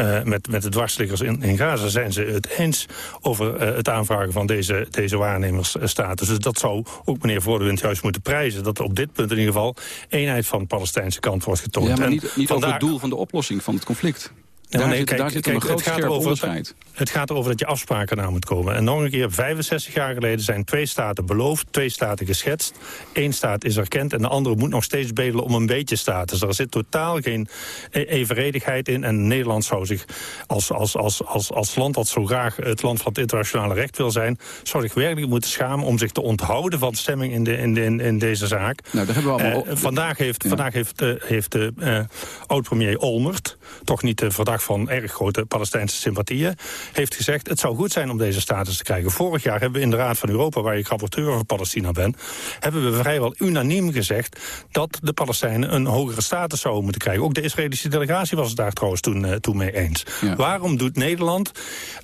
uh, met, met de dwarsliggers in, in Gaza... zijn ze het eens over uh, het aanvragen van deze, deze waarnemersstatus. Dus dat zou ook meneer Voordewind juist moeten prijzen... dat op dit punt in ieder geval eenheid van de Palestijnse kant wordt getoond. Ja, maar niet, niet over het doel van de oplossing van het conflict. Daar, nee, zit, kijk, daar zit kijk, een groot het gaat over, onderscheid. Het gaat erover dat je afspraken naar moet komen. En nog een keer, 65 jaar geleden zijn twee staten beloofd, twee staten geschetst. Eén staat is erkend en de andere moet nog steeds bedelen om een beetje status. Er zit totaal geen evenredigheid in. En Nederland zou zich als, als, als, als, als land dat zo graag het land van het internationale recht wil zijn... zou zich werkelijk moeten schamen om zich te onthouden van stemming in, de, in, de, in, deze zaak. Nou, daar hebben we allemaal... Uh, vandaag heeft, ja. vandaag heeft, uh, heeft de uh, oud-premier Olmert, toch niet de van erg grote Palestijnse sympathieën, heeft gezegd... het zou goed zijn om deze status te krijgen. Vorig jaar hebben we in de Raad van Europa, waar ik rapporteur voor Palestina ben... hebben we vrijwel unaniem gezegd dat de Palestijnen een hogere status zouden moeten krijgen. Ook de Israëlische delegatie was het daar trouwens toen, uh, toen mee eens. Ja. Waarom doet Nederland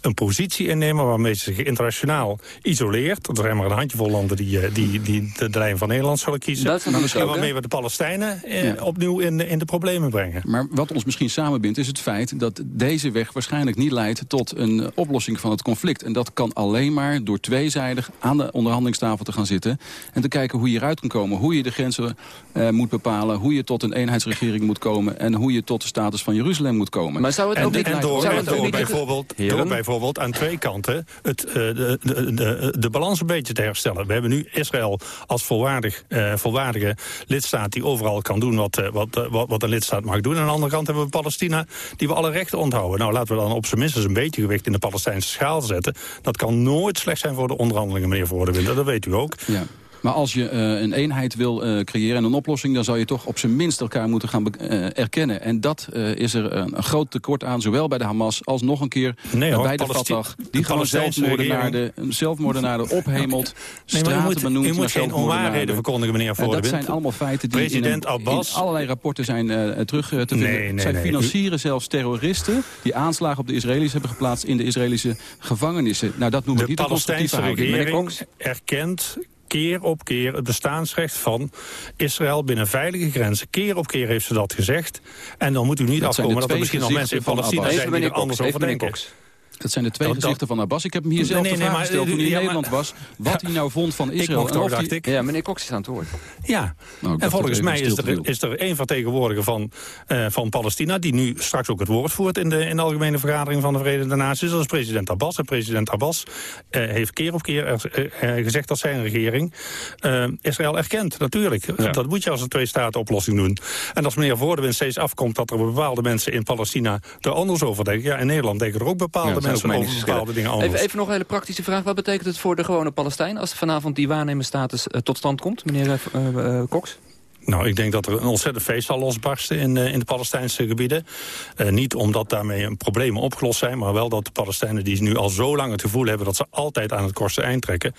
een positie innemen waarmee ze zich internationaal isoleert? Er zijn maar een handjevol landen die, uh, die, die de, de lijn van Nederland zullen kiezen. En waarmee we de Palestijnen uh, ja. opnieuw in in de problemen brengen. Maar wat ons misschien samenbindt is het feit dat deze weg waarschijnlijk niet leidt tot een oplossing van het conflict. En dat kan alleen maar door tweezijdig aan de onderhandelingstafel te gaan zitten... en te kijken hoe je eruit kan komen. Hoe je de grenzen uh, moet bepalen, hoe je tot een eenheidsregering moet komen... en hoe je tot de status van Jeruzalem moet komen. Maar zou het en, ook niet... En door, zou het door, niet bijvoorbeeld, door bijvoorbeeld aan twee kanten het, uh, de, de, de, de balans een beetje te herstellen. We hebben nu Israël als volwaardig, uh, volwaardige lidstaat... die overal kan doen wat, wat, wat, wat een lidstaat mag doen. En aan de andere kant hebben we Palestina die we alle rechten onthouden. Nou, laten we dan op zijn minst eens een beetje gewicht in de Palestijnse schaal zetten. Dat kan nooit slecht zijn voor de onderhandelingen, meneer Voordewind. Dat weet u ook. Ja. Maar als je uh, een eenheid wil uh, creëren en een oplossing... dan zou je toch op zijn minst elkaar moeten gaan uh, erkennen. En dat is er een, een, groot tekort aan, zowel bij de Hamas als nog een keer nee, hoor, bij de Fatah. Die gewoon zelfmoordenaar zelfmoordenaar ophemelt, nee, straten u moet, benoemt. U moet geen onwaarheden verkondigen, meneer Voordewind. dat zijn allemaal feiten die President in, een, Abbas, in allerlei rapporten zijn terug te vinden. Nee, nee, Zij financieren zelfs terroristen die aanslagen op de Israëli's hebben geplaatst... in de Israëlische gevangenissen. Nou, dat noemen we niet de Palestijnse regering erkent keer op keer het bestaansrecht van Israël binnen veilige grenzen. Keer op keer heeft ze dat gezegd. En dan moet u niet Dat afkomen dat er misschien nog mensen in Palestina zijn die er anders over denken. Dat zijn de twee Dat- dat- gezichten van Abbas. Ik heb hem hier Nee, zelf nee, de nee, vraag maar, gesteld toen hij in ja, maar- Nederland was... wat hij nou vond van Israël. mocht en ook, of dacht ik. Ja, meneer Cox is aan het woord. Ja, Nou, ik en volgens mij is er, is er één vertegenwoordiger van, eh, van Palestina... die nu straks ook het woord voert in de, in de Algemene Vergadering van de Verenigde Naties. Dat is president Abbas. En president Abbas eh, heeft keer op keer eh, eh, gezegd dat zijn regering eh, Israël erkent. Natuurlijk, dat moet je als een twee-staten-oplossing doen. En als meneer Voordewind steeds afkomt dat er bepaalde mensen in Palestina... er anders over denken. Ja, in Nederland denken er ook bepaalde Mensen over meningsverschillen. bepaalde dingen anders. Even, even nog een hele praktische vraag. Wat betekent het voor de gewone Palestijn... als vanavond die waarnemersstatus eh, tot stand komt, meneer eh, eh, Cox? Nou, ik denk dat er een ontzettend feest zal losbarsten in, eh, in de Palestijnse gebieden. Eh, niet omdat daarmee een problemen opgelost zijn... maar wel dat de Palestijnen die nu al zo lang het gevoel hebben... dat ze altijd aan het kortste eind trekken...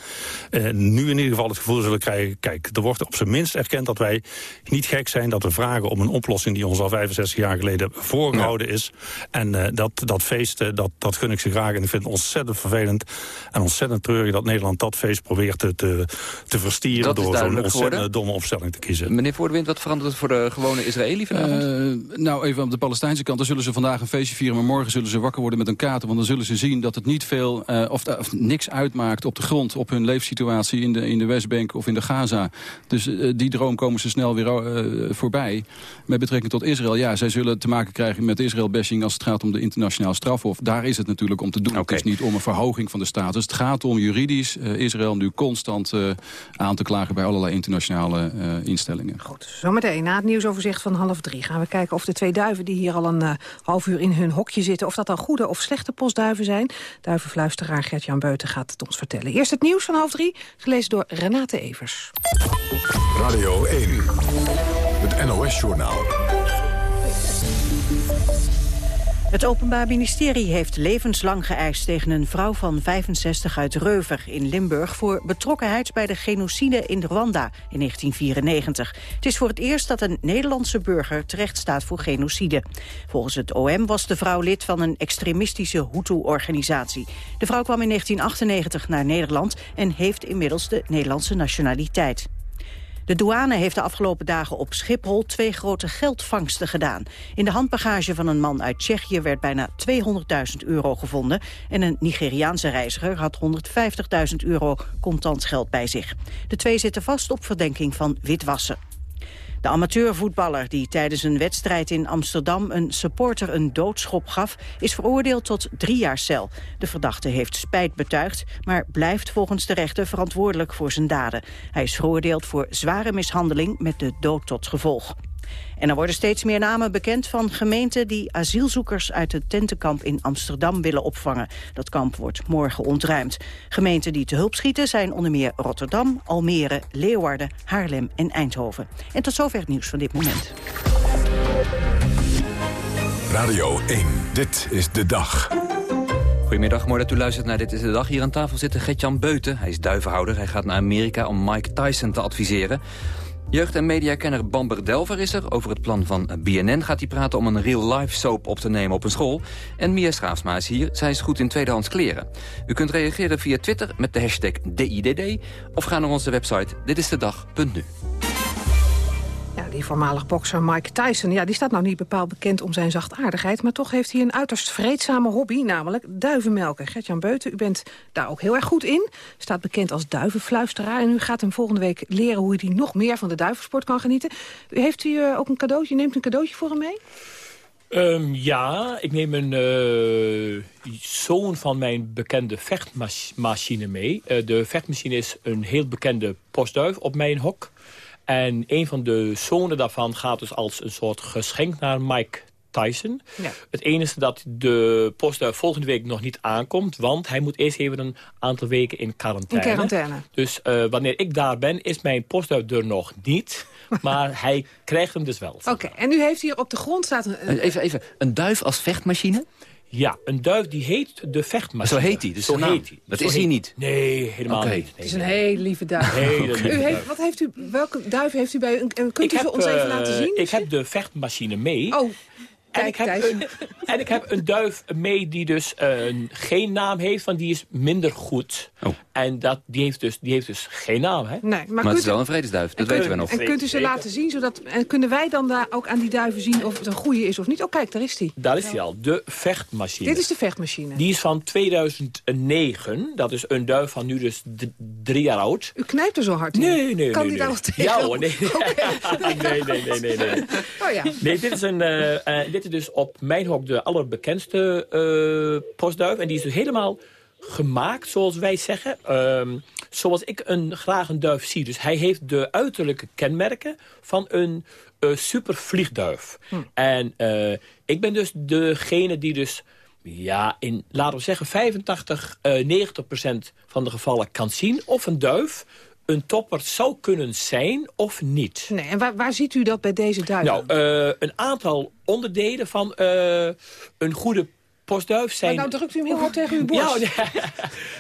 eh, nu in ieder geval het gevoel zullen krijgen... kijk, er wordt op zijn minst erkend dat wij niet gek zijn... dat we vragen om een oplossing die ons al 65 jaar geleden voorgehouden is. En dat, dat feest, dat, dat gun ik ze graag. En ik vind het ontzettend vervelend en ontzettend treurig... dat Nederland dat feest probeert te, te, te verstieren... Dat door zo'n ontzettend geworden. domme opstelling te kiezen. Meneer Voordewind, wat verandert het voor de gewone Israëli vanavond? Eh, nou, even op de Palestijnse kant. Dan zullen ze vandaag een feestje vieren, maar morgen zullen ze wakker worden met een kater. Want dan zullen ze zien dat het niet veel, eh, of, of niks uitmaakt op de grond, op hun leefsituatie in de, in de Westbank of in de Gaza. Dus eh, die droom komen ze snel weer eh, voorbij. Met betrekking tot Israël, ja, zij zullen te maken krijgen met Israël-bashing als het gaat om de internationaal strafhof. Daar is het natuurlijk om te doen. Het is niet om een verhoging van de status. Het gaat om juridisch eh, Israël nu constant eh, aan te klagen bij allerlei internationale eh, instellingen. Zometeen, na het nieuwsoverzicht van half drie... gaan we kijken of de twee duiven die hier al een eh, half uur in hun hokje zitten... of dat dan goede of slechte postduiven zijn. Duivenfluisteraar Gert-Jan Beuten gaat het ons vertellen. Eerst het nieuws van half drie, gelezen door Renate Evers. Radio 1, het NOS-journaal. Het Openbaar Ministerie heeft levenslang geëist tegen een vrouw van 65 uit Reuver in Limburg voor betrokkenheid bij de genocide in Rwanda in 1994. Het is voor het eerst dat een Nederlandse burger terecht staat voor genocide. Volgens het OM was de vrouw lid van een extremistische Hutu-organisatie. De vrouw kwam in 1998 naar Nederland en heeft inmiddels de Nederlandse nationaliteit. De douane heeft de afgelopen dagen op Schiphol twee grote geldvangsten gedaan. In de handbagage van een man uit Tsjechië werd bijna 200.000 euro gevonden... en een Nigeriaanse reiziger had 150.000 euro contant geld bij zich. De twee zitten vast op verdenking van witwassen. De amateurvoetballer die tijdens een wedstrijd in Amsterdam een supporter een doodschop gaf, is veroordeeld tot drie jaar cel. De verdachte heeft spijt betuigd, maar blijft volgens de rechter verantwoordelijk voor zijn daden. Hij is veroordeeld voor zware mishandeling met de dood tot gevolg. En er worden steeds meer namen bekend van gemeenten die asielzoekers uit het tentenkamp in Amsterdam willen opvangen. Dat kamp wordt morgen ontruimd. Gemeenten die te hulp schieten zijn onder meer Rotterdam, Almere, Leeuwarden, Haarlem en Eindhoven. En tot zover het nieuws van dit moment. Radio 1, dit is de dag. Goedemiddag, mooi dat u luistert naar Dit is de Dag. Hier aan tafel zit Gert-Jan Beuten. Hij is duivenhouder. Hij gaat naar Amerika om Mike Tyson te adviseren. Jeugd- en mediakenner Bamber Delver is er. Over het plan van BNN gaat hij praten om een real-life soap op te nemen op een school. En Mia Schaafsma is hier. Zij is goed in tweedehands kleren. U kunt reageren via Twitter met de hashtag DIDD... of ga naar onze website ditistedag.nu. Die voormalig bokser Mike Tyson, ja, die staat nou niet bepaald bekend om zijn zachtaardigheid... maar toch heeft hij een uiterst vreedzame hobby, namelijk duivenmelken. Gertjan Beuten, u bent daar ook heel erg goed in. Staat bekend als duivenfluisteraar. En u gaat hem volgende week leren hoe hij nog meer van de duivensport kan genieten. Heeft u eh, ook een cadeautje, neemt een cadeautje voor hem mee? Ehm, ja, ik neem een eh, zoon van mijn bekende vechtmachine mee. Eh, de vechtmachine is een heel bekende postduif op mijn hok. En een van de zonen daarvan gaat dus als een soort geschenk naar Mike Tyson. Ja. Het enige dat de postduif volgende week nog niet aankomt... want hij moet eerst even een aantal weken in quarantaine. In quarantaine. Dus eh, wanneer ik daar ben, is mijn postduif er nog niet. maar hij krijgt hem dus wel. Oké, en nu heeft hier op de grond staat een... een- Even, even, een duif als vechtmachine? Ja, een duif die heet de vechtmachine. Zo heet hij, dus Zo heet hij. Dat Zo is hij niet? Nee, helemaal Oké. niet. Het is een hele lieve duif. Hele lieve u heeft, wat heeft u, welke duif heeft u bij u? En Kunt u Ik ze heb, ons even eh, laten zien? Ik heb de vechtmachine mee. Oh, en, kijk, ik heb een, en ik heb een duif mee die dus eh, geen naam heeft, want die is minder goed. Oh. En dat, die, heeft dus, die heeft dus geen naam, hè? Nee, maar, het is wel een vredesduif, dat weten we nog. En kunt u ze laten zien, zodat, en kunnen wij dan daar ook aan die duiven zien of het een goede is of niet? Oh kijk, daar is die. Daar is hij al, de vechtmachine. Dit is de vechtmachine. Die is van 2009. Dat is een duif van nu dus drie jaar oud. U knijpt er zo hard in. Nee, nee, Kan nee. die daar nee. wel tegen? Ja hoor, nee. nee, nee, nee, nee, nee. Oh ja. Nee, dit is, een, eh, eh, dit is dus op mijn hok de allerbekendste eh, postduif. En die is dus helemaal gemaakt, zoals wij zeggen. Ehm, zoals ik een, graag een duif zie. Dus hij heeft de uiterlijke kenmerken van een eh supervliegduif. En eh, ik ben dus degene die dus... Ja, in, laten we zeggen, 85, eh 90 procent van de gevallen kan zien... of een duif een topper zou kunnen zijn of niet. Nee, en waar, waar ziet u dat bij deze duiven? Nou, eh, een aantal onderdelen van eh, een goede postduif zijn... Maar nou drukt u hem heel hard tegen uw borst. Ja, nee.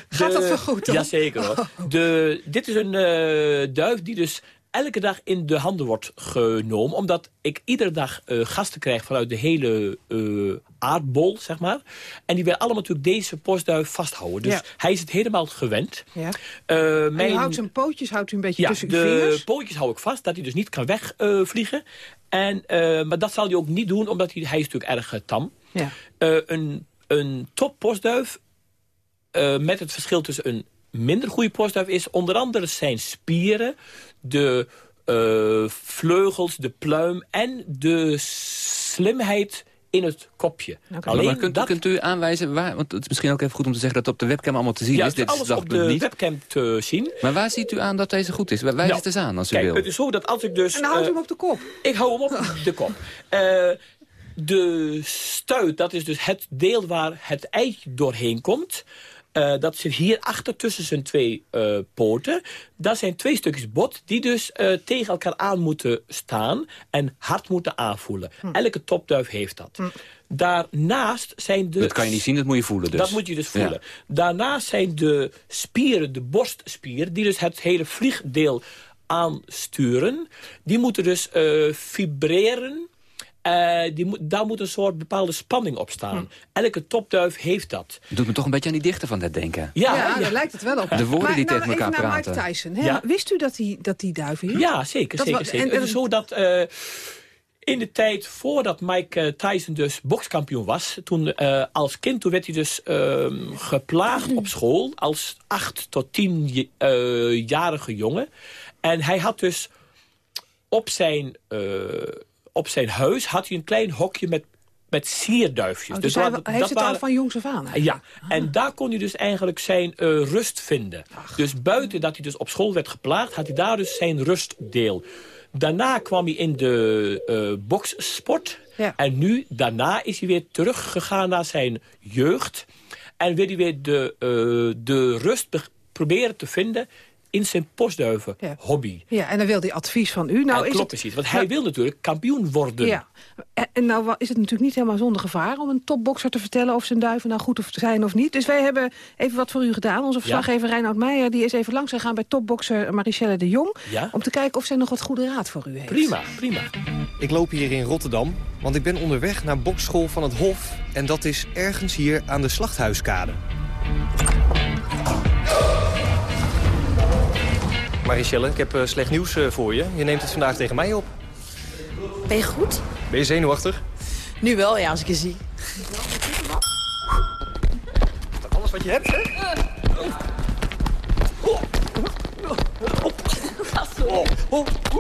Gaat dat wel goed? Jazeker hoor. De, dit is een eh, duif die dus elke dag in de handen wordt genomen. Omdat ik iedere dag eh, gasten krijg vanuit de hele eh, aardbol, zeg maar. En die willen allemaal natuurlijk deze postduif vasthouden. Dus Ja. hij is het helemaal gewend. Ja. Eh, En mijn- houdt zijn pootjes houdt u een beetje ja, tussen de vingers. pootjes hou ik vast, dat hij dus niet kan wegvliegen. en, maar dat zal hij ook niet doen, omdat hij, hij is natuurlijk erg tam. Ja. Eh, een, een top postduif, eh, met het verschil tussen een minder goede postduif... is onder andere zijn spieren, de eh, vleugels, de pluim en de slimheid in het kopje. Alleen, maar kunt, kunt u aanwijzen waar, want het is misschien ook even goed om te zeggen dat het op de webcam allemaal te zien ja, is. Dit is alles het op de niet. webcam te zien. Maar waar ziet u aan dat deze goed is? Wijs Nou, het eens aan als u Kijk, wil. het is zo dat als ik dus... En dan houdt u hem op de kop. Ik hou hem op de kop. Eh, de stuit, dat is dus het deel waar het eitje doorheen komt. Eh, dat zit hier achter tussen zijn twee eh, poten. Dat zijn twee stukjes bot die dus eh, tegen elkaar aan moeten staan en hard moeten aanvoelen. Hm. Elke topduif heeft dat. Daarnaast zijn de... Dat kan je niet zien, dat moet je voelen dus. Dat moet je dus voelen. Ja. Daarnaast zijn de spieren, de borstspieren... die dus het hele vliegdeel aansturen... die moeten dus eh, vibreren... Eh, die daar moet een soort bepaalde spanning op staan. Hm. Elke topduif heeft dat. Doet me toch een beetje aan die dichter van net denken. Ja, Ja, ja. daar lijkt het wel op. De woorden maar, die nou, tegen elkaar even naar praten. Mike Tyson. Hè? Ja. Wist u dat die, dat die duiven hier? Ja, zeker. Dat zeker, zeker. en- is zo dat eh, in de tijd voordat Mike eh, Tyson dus bokskampioen was... toen eh, als kind toen werd hij dus ehm, geplaagd op school... als acht tot tienjarige jongen. En hij had dus op zijn, eh, op zijn huis had hij een klein hokje met, met sierduifjes. Oh, dus hij dat heeft het al waren- van jongs af aan. eigenlijk. ja, en daar kon hij dus eigenlijk zijn eh, rust vinden. Dus buiten dat hij dus op school werd geplaagd... had hij daar dus zijn rustdeel. Daarna kwam hij in de eh bokssport. Ja. En nu, daarna is hij weer teruggegaan naar zijn jeugd. En wil hij weer de, eh, de rust be- proberen te vinden in zijn postduiven hobby. Ja, en dan wil hij advies van u. Nou, is klopt het, precies, want hij wil natuurlijk kampioen worden. Ja. En, en nou is het natuurlijk niet helemaal zonder gevaar... om een topbokser te vertellen of zijn duiven nou goed of zijn of niet. Dus wij hebben even wat voor u gedaan. Onze verslaggever Reinoud Meijer die is even langs gegaan... bij topbokser Marichelle de Jong... Ja? om te kijken of zij nog wat goede raad voor u heeft. Prima, prima. Ik loop hier in Rotterdam, want ik ben onderweg naar bokschool van het Hof. En dat is ergens hier aan de Slachthuiskade. Marichelle, ik heb eh, slecht nieuws eh, voor je. Je neemt het vandaag tegen mij op. Ben je goed? Ben je zenuwachtig? Nu wel, ja, als ik je zie. Alles wat je hebt, hè?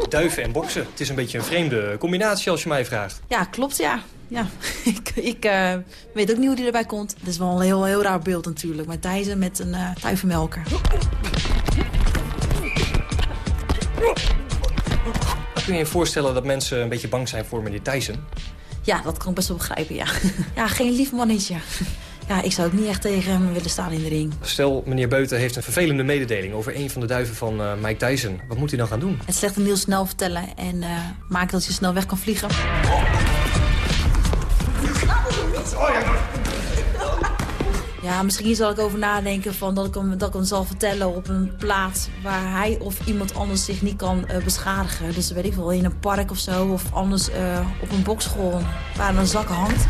Duiven en boksen. Het is een beetje een vreemde combinatie als je mij vraagt. Ja, klopt, ja. ja. ik ik eh, weet ook niet hoe die erbij komt. Het is wel een heel, heel raar beeld natuurlijk. Met Thijzen met een eh duivenmelker. Kun je je voorstellen dat mensen een beetje bang zijn voor meneer Thijssen? Ja, dat kan ik best wel begrijpen, ja. ja, geen lief mannetje. Ja, ik zou ook niet echt tegen hem willen staan in de ring. Stel, meneer Beuten heeft een vervelende mededeling over een van de duiven van eh, Mike Tyson. Wat moet hij dan gaan doen? Het slecht en heel snel vertellen en eh, maken dat je snel weg kan vliegen. Ja, misschien zal ik over nadenken van dat, ik hem, dat ik hem zal vertellen op een plaats waar hij of iemand anders zich niet kan eh, beschadigen. Dus weet ik wel, in een park of zo, of anders eh, op een bokschool waar een zak hangt.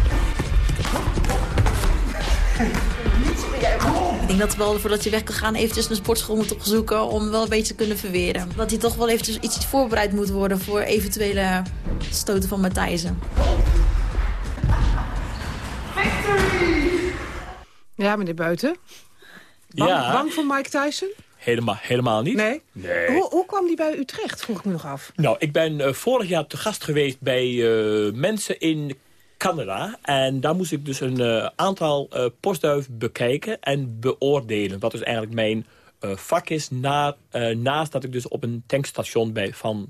Ik denk denk dat wel voordat je weg kan gaan eventjes een sportschool moet opzoeken om wel een beetje te kunnen verweren. Dat hij toch wel eventjes iets voorbereid moet worden voor eventuele stoten van Matthijsen. Ja, meneer Buiten. Bang, Ja. bang voor Mike Tyson? Helemaal, helemaal niet. Nee? Nee. Hoe, hoe kwam die bij Utrecht, vroeg ik me nog af. Nou, ik ben eh, vorig jaar te gast geweest bij eh, mensen in Canada. En daar moest ik dus een eh, aantal eh postduiven bekijken en beoordelen. Wat dus eigenlijk mijn eh, vak is, na, eh, naast dat ik dus op een tankstation bij van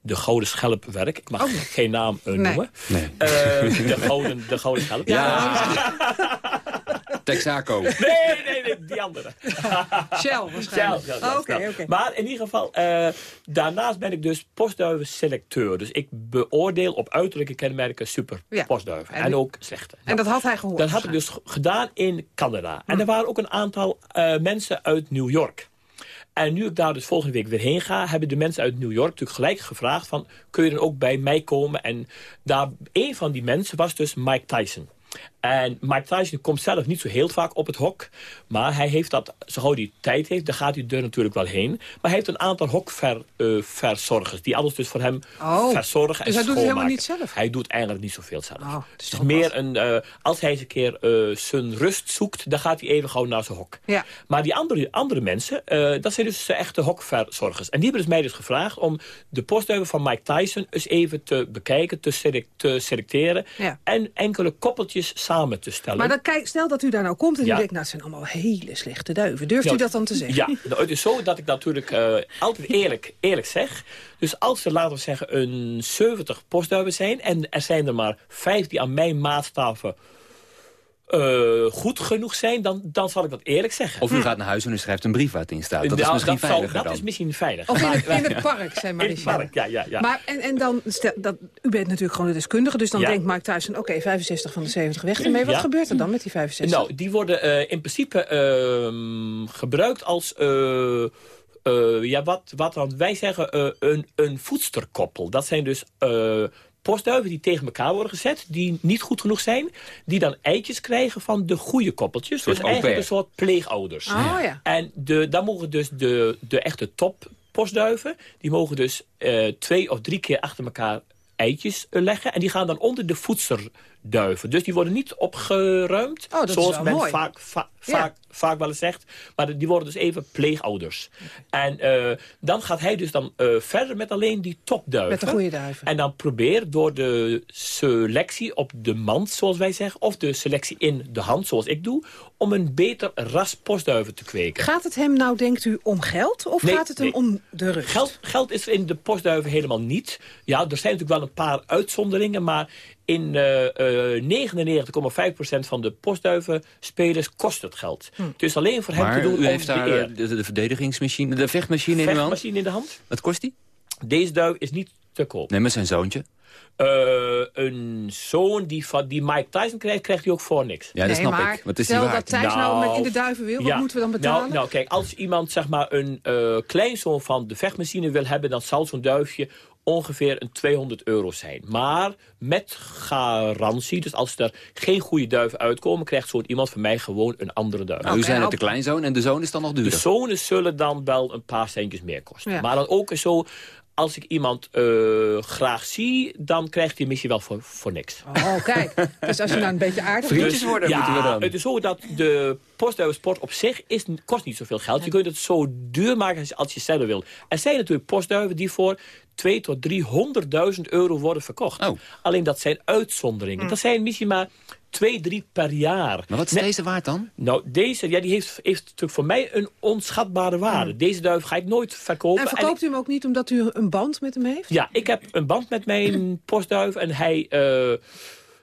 de Gouden Schelp werk. Ik mag Oh. geen naam Nee. noemen. Nee. Eh, de, gouden, de Gouden Schelp. Texaco. Nee, nee, nee, die andere. Shell waarschijnlijk. Shell, ja, Oh, oké. Maar in ieder geval, eh, daarnaast ben ik dus postduiven-selecteur. Dus ik beoordeel op uiterlijke kenmerken super Ja. postduiven. En ook slechte. En dat had hij gehoord? Dat had ik dus gedaan in Canada. En er waren ook een aantal eh, mensen uit New York. En nu ik daar dus volgende week weer heen ga... hebben de mensen uit New York natuurlijk gelijk gevraagd van... kun je dan ook bij mij komen? En daar, een van die mensen was dus Mike Tyson. En Mike Tyson komt zelf niet zo heel vaak op het hok. Maar hij heeft dat, zo gauw hij tijd heeft, dan gaat hij er natuurlijk wel heen. Maar hij heeft een aantal hokverzorgers... die alles dus voor hem Oh, verzorgen en dus hij doet het helemaal niet zelf? Hij doet eigenlijk niet zoveel zelf. Oh, het is meer een, eh, als hij eens een keer eh, zijn rust zoekt, dan gaat hij even gauw naar zijn hok. Ja. Maar die andere, andere mensen, eh, dat zijn dus echte hokverzorgers. En die hebben dus mij dus gevraagd om de postduiven van Mike Tyson eens even te bekijken, te, selec- te selecteren Ja. en enkele koppeltjes samen te stellen. Maar dan, kijk, stel dat u daar nou komt en u denkt... nou, het zijn allemaal hele slechte duiven. Durft u Nou, dat dan te zeggen? Ja, nou, het is zo dat ik natuurlijk eh, altijd eerlijk, eerlijk zeg. Dus als er, laten we zeggen, een 70 postduiven zijn... en er zijn er maar vijf die aan mijn maatstaven eh, goed genoeg zijn... Dan, dan zal ik dat eerlijk zeggen. Of u gaat naar huis en u schrijft een brief waar het in staat. Dat is Nou, misschien dat, zal- dat dan. is misschien veilig. Of in het, in park, zei In Marie het park, ja, ja, ja. Maar en, en dan, stel, dat, u bent natuurlijk gewoon een deskundige... dus dan Ja. denkt Mike Tyson, oké, 65 van de 70 weg ermee. Wat Ja. gebeurt er dan met die 65? Nou, die worden eh, in principe ehm, gebruikt als... eh, eh, ja, wat, wat dan wij zeggen, eh, een, een voedsterkoppel. Dat zijn dus eh, postduiven die tegen elkaar worden gezet... die niet goed genoeg zijn... die dan eitjes krijgen van de goede koppeltjes. Dus eigenlijk een soort pleegouders. Oh, ja. En de, dan mogen dus de, de echte top postduiven... die mogen dus eh, twee of drie keer achter elkaar eitjes eh, leggen. En die gaan dan onder de voedsterduiven. Dus die worden niet opgeruimd. Oh, zoals men mooi. vaak, va- Ja. vaak, vaak wel eens zegt. Maar die worden dus even pleegouders. En eh, dan gaat hij dus dan eh, verder met alleen die topduiven. Met de goede duiven. En dan probeer door de selectie op de mand, zoals wij zeggen... of de selectie in de hand, zoals ik doe... om een beter ras postduiven te kweken. Gaat het hem nou, denkt u, om geld? Of Nee, gaat het hem nee. om de rust? Geld, geld is er in de postduiven helemaal niet. Ja, er zijn natuurlijk wel een paar uitzonderingen... maar in eh, eh, 99,5% van de postduivenspelers kost het geld. Het is alleen voor hem Maar te doen u om heeft daar de eh, de, de verdedigingsmachine, de vechtmachine in de hand. vechtmachine in de hand. Wat kost die? Deze duif is niet te koop. Nee, met zijn zoontje. Eh, een zoon die, van, die Mike Tyson krijgt, krijgt hij ook voor niks. Ja, dat Nee, snap maar ik. Wat is stel dat Thijs nou, met in de duiven wil, wat moeten we dan betalen? Nou, nou kijk, als iemand zeg maar een eh, kleinzoon van de vechtmachine wil hebben... dan zal zo'n duifje ongeveer een 200 euro zijn. Maar met garantie, dus als er geen goede duiven uitkomen... krijgt zo'n iemand van mij gewoon een andere duif. Nou, u zijn het de kleinzoon en de zoon is dan nog De duurder. zonen zullen dan wel een paar centjes meer kosten. Ja. Maar dan ook zo, als ik iemand eh, graag zie... dan krijgt hij misschien wel voor, voor niks. Oh, kijk. Dus als je nou een beetje aardig Vriendjes worden ja, moeten we dan. Het is zo dat de postduivensport op zich is, kost niet zoveel geld. Je kunt het zo duur maken als, als je zelf wil. Er zijn natuurlijk postduiven die voor 2 tot 300.000 euro worden verkocht. Oh. Alleen dat zijn uitzonderingen. Dat zijn misschien maar twee, drie per jaar. Maar wat is Net- deze waard dan? Nou, deze ja, die heeft, heeft natuurlijk voor mij een onschatbare waarde. Deze duif ga ik nooit verkopen. En verkoopt u hem ook niet omdat u een band met hem heeft? Ja, ik heb een band met mijn postduif en hij, eh,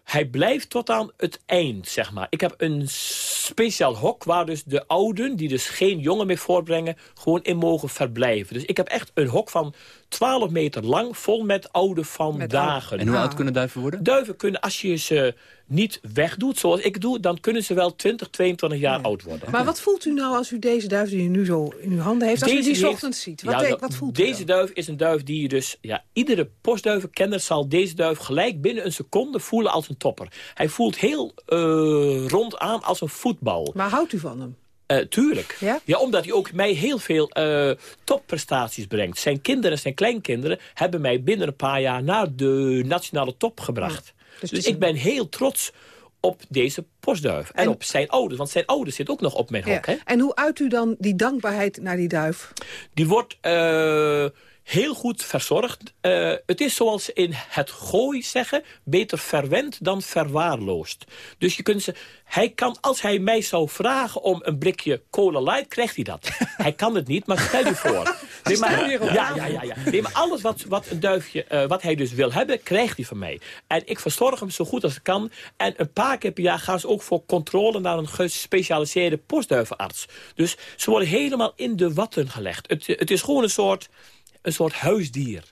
hij blijft tot aan het eind, zeg maar. Ik heb een speciaal hok waar dus de ouden, die dus geen jongen meer voortbrengen, gewoon in mogen verblijven. Dus ik heb echt een hok van 12 meter lang, vol met oude van Met dagen. En hoe Ah. oud kunnen duiven worden? Duiven kunnen, als je ze niet wegdoet, zoals ik doe, dan kunnen ze wel 20, 22 jaar oud worden. Maar wat voelt u nou als u deze duif die u nu zo in uw handen heeft... als u die heeft- ochtends ziet? Wat, Ja, denk- wat voelt Deze duif is een duif die je dus... Ja, iedere postduivenkenner zal deze duif gelijk binnen een seconde voelen als een topper. Hij voelt heel eh, rond aan als een voetbal. Maar houdt u van hem? Eh, tuurlijk. Ja? omdat hij ook mij heel veel eh, topprestaties brengt. Zijn kinderen, zijn kleinkinderen hebben mij binnen een paar jaar naar de nationale top gebracht. dus dus ik ben heel trots op deze postduif. En, En- op zijn ouders, want zijn ouders zit ook nog op mijn Ja. hok. Hè? En hoe uit u dan die dankbaarheid naar die duif? Die wordt eh, heel goed verzorgd. Eh, het is zoals ze in het gooi zeggen, beter verwend dan verwaarloosd. Dus je kunt ze, hij kan, als hij mij zou vragen om een blikje cola light, krijgt hij dat. hij kan het niet, maar stel je voor. Nee, maar, ja, ja, ja, ja. Nee, maar alles wat, wat een duifje, eh, wat hij dus wil hebben, krijgt hij van mij. En ik verzorg hem zo goed als ik kan. En een paar keer per jaar gaan ze ook voor controle naar een gespecialiseerde postduivenarts. Dus ze worden helemaal in de watten gelegd. Het, het is gewoon een soort, een soort huisdier.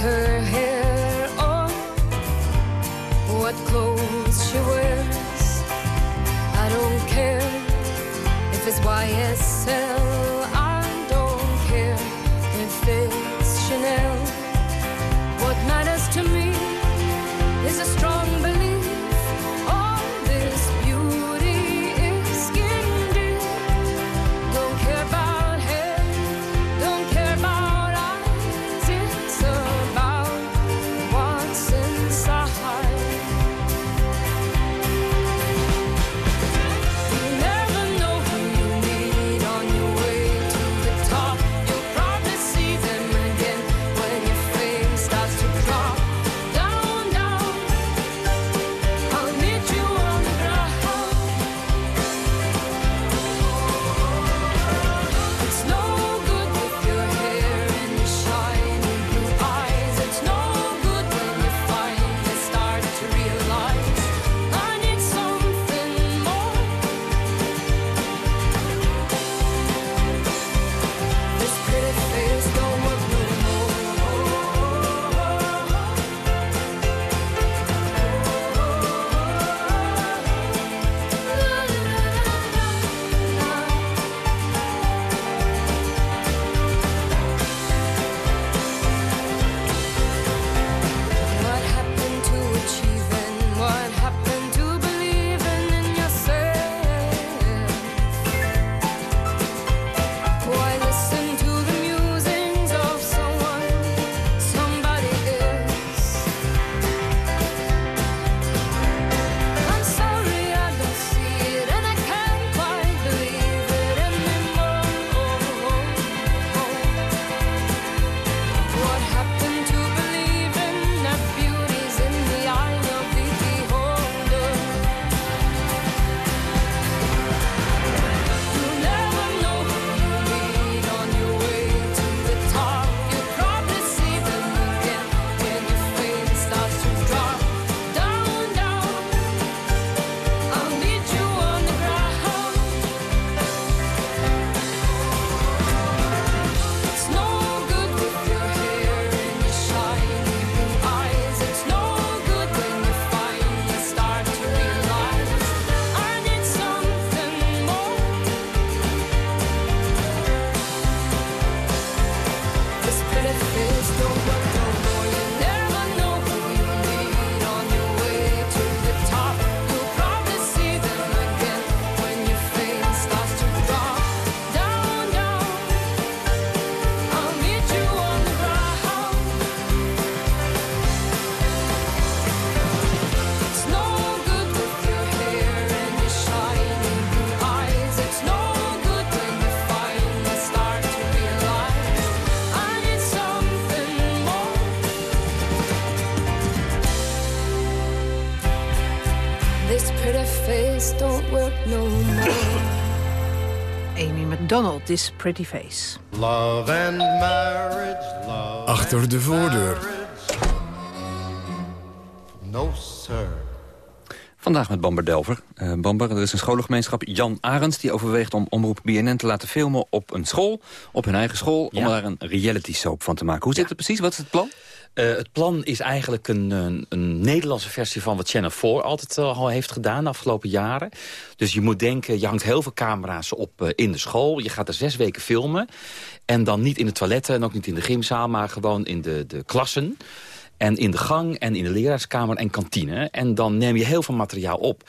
Her hair or what clothes she wears. is YSL. so This Pretty Face. Love and marriage, love Achter de voordeur. No, sir. Vandaag met Bamber Delver. Eh, Bamber, er is een scholengemeenschap, Jan Arends... die overweegt om Omroep BNN te laten filmen op een school, op hun eigen school... om daar een reality soap van te maken. Hoe zit het precies? Wat is het plan? Eh, het plan is eigenlijk een, een, Nederlandse versie van wat Channel 4 altijd eh, al heeft gedaan de afgelopen jaren. Dus je moet denken, je hangt heel veel camera's op eh, in de school. Je gaat er zes weken filmen. En dan niet in de toiletten en ook niet in de gymzaal, maar gewoon in de, de klassen. En in de gang en in de leraarskamer en kantine. En dan neem je heel veel materiaal op.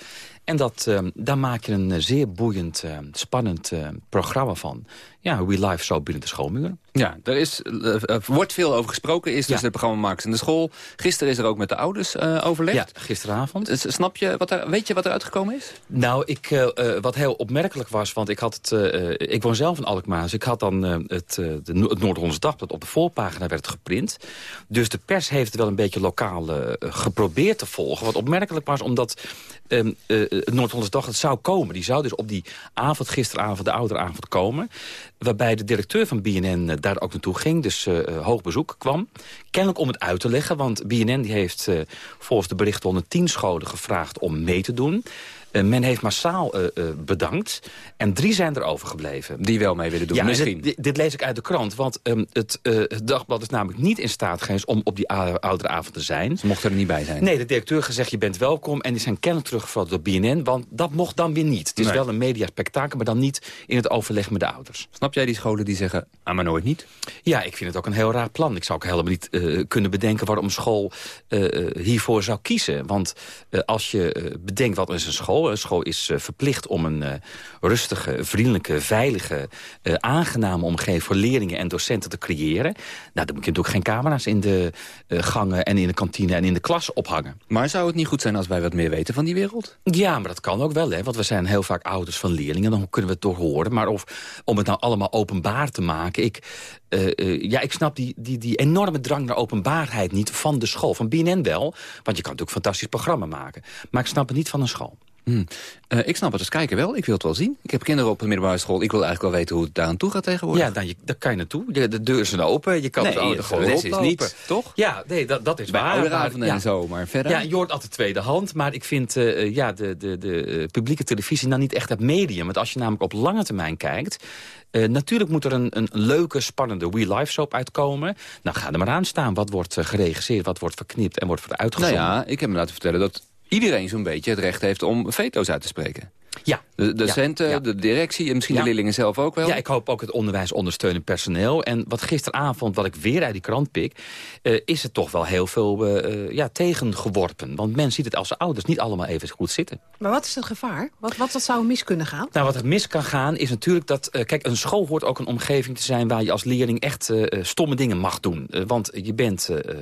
En dat, eh, daar maak je een eh, zeer boeiend, eh, spannend eh, programma van. Ja, We Live zo binnen de schoolmuren. Ja, er is, wordt veel over gesproken. Is dus de programmamakers in de school. Gisteren is er ook met de ouders overlegd. Ja, gisteravond. Snap je wat er, weet je wat er uitgekomen is? Nou, ik, wat heel opmerkelijk was, want ik had het, ik woon zelf in Alkmaar, dus ik had dan het, de, het Noord-Hollands Dagblad op de voorpagina werd het geprint. Dus de pers heeft het wel een beetje lokaal geprobeerd te volgen. Wat opmerkelijk was, omdat ehm, eh, het Noord-Hollands Dagblad zou komen. Die zou dus op die avond, gisteravond, de ouderavond komen. Waarbij de directeur van BNN eh, daar ook naartoe ging, dus eh, hoog bezoek kwam. Kennelijk om het uit te leggen, want BNN die heeft volgens de berichten 110 scholen gevraagd om mee te doen. Eh, men heeft massaal eh, eh, bedankt. En drie zijn er overgebleven. Die wel mee willen doen, ja, misschien. Dit, dit lees ik uit de krant. Want ehm, het, het dagblad is namelijk niet in staat geweest om op die oudere avond te zijn. Ze mochten er niet bij zijn. Nee, de directeur gezegd, je bent welkom. En die zijn kennelijk teruggevallen door BNN. Want dat mocht dan weer niet. Het is Nee. wel een mediaspectakel, maar dan niet in het overleg met de ouders. Snap jij die scholen die zeggen, ah, maar nooit niet? Ja, ik vind het ook een heel raar plan. Ik zou ook helemaal niet kunnen bedenken waarom school hiervoor zou kiezen. Want als je bedenkt wat is een school... Een school is eh, verplicht om een eh, rustige, vriendelijke, veilige... eh, aangename omgeving voor leerlingen en docenten te creëren. Nou, dan moet je natuurlijk geen camera's in de gangen... en in de kantine en in de klas ophangen. Maar zou het niet goed zijn als wij wat meer weten van die wereld? Ja, maar dat kan ook wel, hè? want we zijn heel vaak ouders van leerlingen. Dan kunnen we het doorhoren. Maar of, om het nou allemaal openbaar te maken... Ik, ja, ik snap die, die, die enorme drang naar openbaarheid niet van de school. Van BNN wel, want je kan natuurlijk een fantastisch programma maken. Maar ik snap het niet van een school. Hm. Eh, ik snap het als kijker wel. Ik wil het wel zien. Ik heb kinderen op de middelbare school. Ik wil eigenlijk wel weten hoe het daar aan toe gaat tegenwoordig. Ja, dan, je, daar kan je naartoe. Je- De deuren zijn open. Je kan Nee, het de gewoon les is niet, toch? Ja, nee, dat, dat is Bij waar. ouderavonden maar- en zo, maar verder? Ja, je hoort altijd tweede hand. Maar ik vind eh, eh, ja, de, de, de publieke televisie nou niet echt het medium. Want als je namelijk op lange termijn kijkt... natuurlijk moet er een, een leuke, spannende We Live soap uitkomen. Nou, ga er maar aan staan. Wat wordt geregisseerd, wat wordt verknipt en wordt voor Nou uitgezonden. ja, ik heb me laten vertellen dat iedereen zo'n beetje het recht heeft om veto's uit te spreken. Ja. De docenten, Ja, ja. de directie en misschien Ja. de leerlingen zelf ook wel. Ja, ik hoop ook het onderwijs ondersteunend personeel. En wat gisteravond, wat ik weer uit die krant pik... eh, is er toch wel heel veel eh, eh, ja, tegengeworpen. Want men ziet het als ouders niet allemaal even goed zitten. Maar wat is het gevaar? Wat, wat, wat zou mis kunnen gaan? Nou, wat er mis kan gaan is natuurlijk dat... eh, kijk, een school hoort ook een omgeving te zijn... waar je als leerling echt stomme dingen mag doen. Want je bent eh, eh,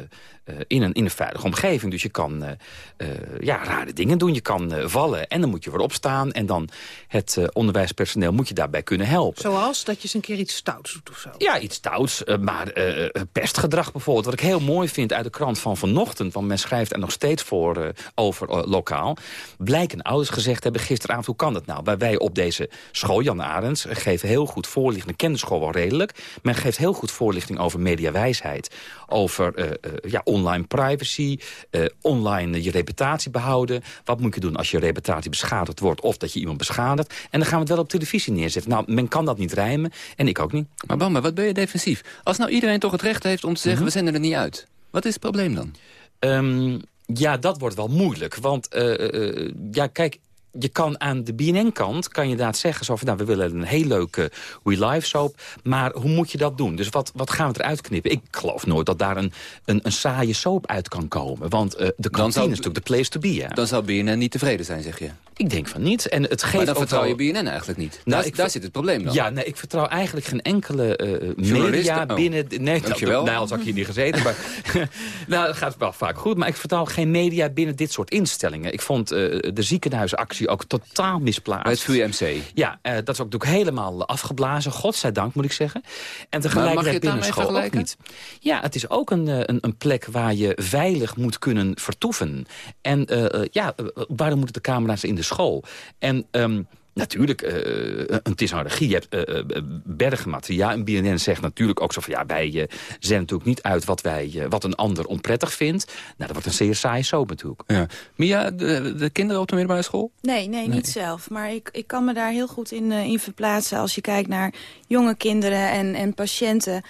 in, een, in een veilige omgeving. Dus je kan eh, eh, ja, rare dingen doen. Je kan eh, vallen en dan moet je weer opstaan. En dan het eh, onderwijspersoneel moet je daarbij kunnen helpen. Zoals dat je eens een keer iets stouts doet of zo. Ja, iets stouts, eh, maar eh, eh, pestgedrag bijvoorbeeld. Wat ik heel mooi vind uit de krant van vanochtend... want men schrijft er nog steeds voor eh, over eh, lokaal... blijken ouders gezegd hebben gisteravond, hoe kan dat nou? Waar wij op deze school, Jan Arends, eh, geven heel goed voorlichting... ken de school wel redelijk, men geeft heel goed voorlichting over mediawijsheid... over eh, eh, ja, online privacy, eh, online je reputatie behouden. Wat moet je doen als je reputatie beschadigd wordt... of dat je iemand beschadigt? En dan gaan we het wel op televisie neerzetten. Nou, men kan dat niet rijmen en ik ook niet. Maar Bamba, wat ben je defensief? Als nou iedereen toch het recht heeft om te zeggen, Mhm. we zenden er niet uit. Wat is het probleem dan? Ehm, ja, dat wordt wel moeilijk. Want eh, eh, ja, kijk, je kan aan de BNN-kant kan je inderdaad zeggen... Zo van, nou, we willen een heel leuke We Live soap. Maar hoe moet je dat doen? Dus wat, wat gaan we eruit knippen? Ik geloof nooit dat daar een, een, een saaie soap uit kan komen. Want eh, de kantine zou- is natuurlijk de place to be. Hè? Dan zou BNN niet tevreden zijn, zeg je. Ik denk van niet. En het geeft Maar dan vertrouw je BNN eigenlijk niet. Nou, daar, zit het probleem dan. Ja, nee, ik vertrouw eigenlijk geen enkele Journalisten? media Oh. binnen... de- Nee, Dankjewel. nou, nou, als had ik hier niet gezeten. Maar, nou, dat gaat wel vaak goed. Maar ik vertrouw geen media binnen dit soort instellingen. Ik vond eh, de ziekenhuisactie ook totaal misplaatst. Bij het VUMC. Ja, eh, dat is ook natuurlijk helemaal afgeblazen. Godzijdank, moet ik zeggen. En tegelijkertijd het binnen school ook niet. Ja, het is ook een, een, een plek waar je veilig moet kunnen vertoeven. En ja, waarom moeten de camera's in de school? En... ehm, Natuurlijk, eh, het is een regie. Je hebt uh, Bergmat. Ja, en BNN zegt natuurlijk ook zo van... ja, wij uh, zenden natuurlijk niet uit wat, wij, wat een ander onprettig vindt. Nou, dat wordt een zeer saai soap natuurlijk. Ja. Mia, de, de, kinderen op de middelbare school? Nee, nee, niet zelf. Maar ik, ik kan me daar heel goed in, in verplaatsen... als je kijkt naar jonge kinderen en, en patiënten...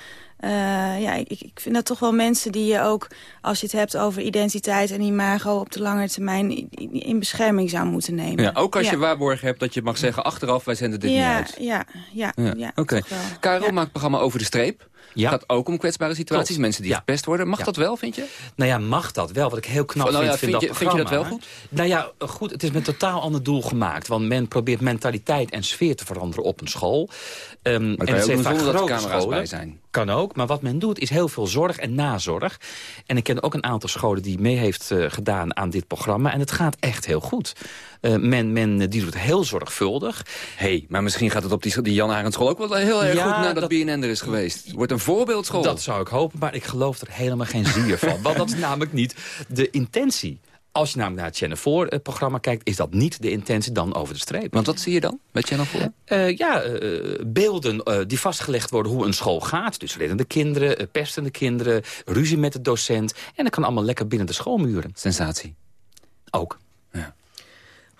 Uh, ja, ik, ik vind dat toch wel mensen die je ook, als je het hebt over identiteit en imago, op de lange termijn in, in bescherming zou moeten nemen. Ja, ook als ja. je waarborg hebt dat je mag zeggen achteraf, wij zenden dit ja, niet uit. Ja, ja, ja. ja Oké. Okay. Karel maakt het programma Over de Streep. Ja. Het gaat ook om kwetsbare situaties, mensen die verpest worden. Mag ja. dat wel, vind je? Nou ja, mag dat wel. Wat ik heel knap nou vind, vind, vind, je, dat vind je dat wel goed? Nou ja, goed, het is met een totaal ander doel gemaakt. Want men probeert mentaliteit en sfeer te veranderen op een school. Um, maar en het zijn vaak dat grote camera's scholen. bij zijn. Kan ook, maar wat men doet is heel veel zorg en nazorg. En ik ken ook een aantal scholen die mee heeft uh, gedaan aan dit programma. En het gaat echt heel goed. Uh, men, men die doet het heel zorgvuldig. hey, maar misschien gaat het op die, die Jan Arendschool ook wel heel erg Ja, goed nadat dat- BNN er is geweest. Het wordt een voorbeeldschool. Dat zou ik hopen, maar ik geloof er helemaal geen zier van. Want dat is namelijk niet de intentie. Als je namelijk naar het Channel 4-programma kijkt... is dat niet de intentie dan over de streep. Want wat zie je dan met Channel 4? Uh, ja, uh, beelden uh, die vastgelegd worden hoe een school gaat. Dus reddende kinderen, pestende kinderen, ruzie met de docent. En dat kan allemaal lekker binnen de schoolmuren. Sensatie. Ook.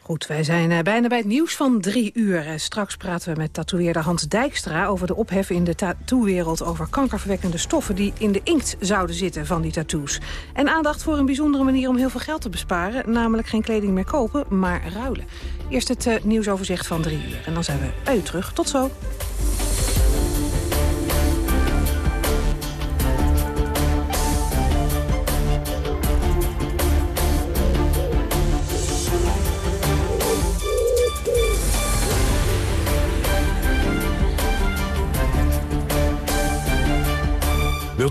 Goed, wij zijn uh, bijna bij het nieuws van drie uur. Uh, straks praten we met tatoeëerder Hans Dijkstra over de ophef in de tattoo-wereld... over kankerverwekkende stoffen die in de inkt zouden zitten van die tattoos. En aandacht voor een bijzondere manier om heel veel geld te besparen. Namelijk geen kleding meer kopen, maar ruilen. Eerst het uh, nieuwsoverzicht van drie uur. En dan zijn we bij u terug. Tot zo.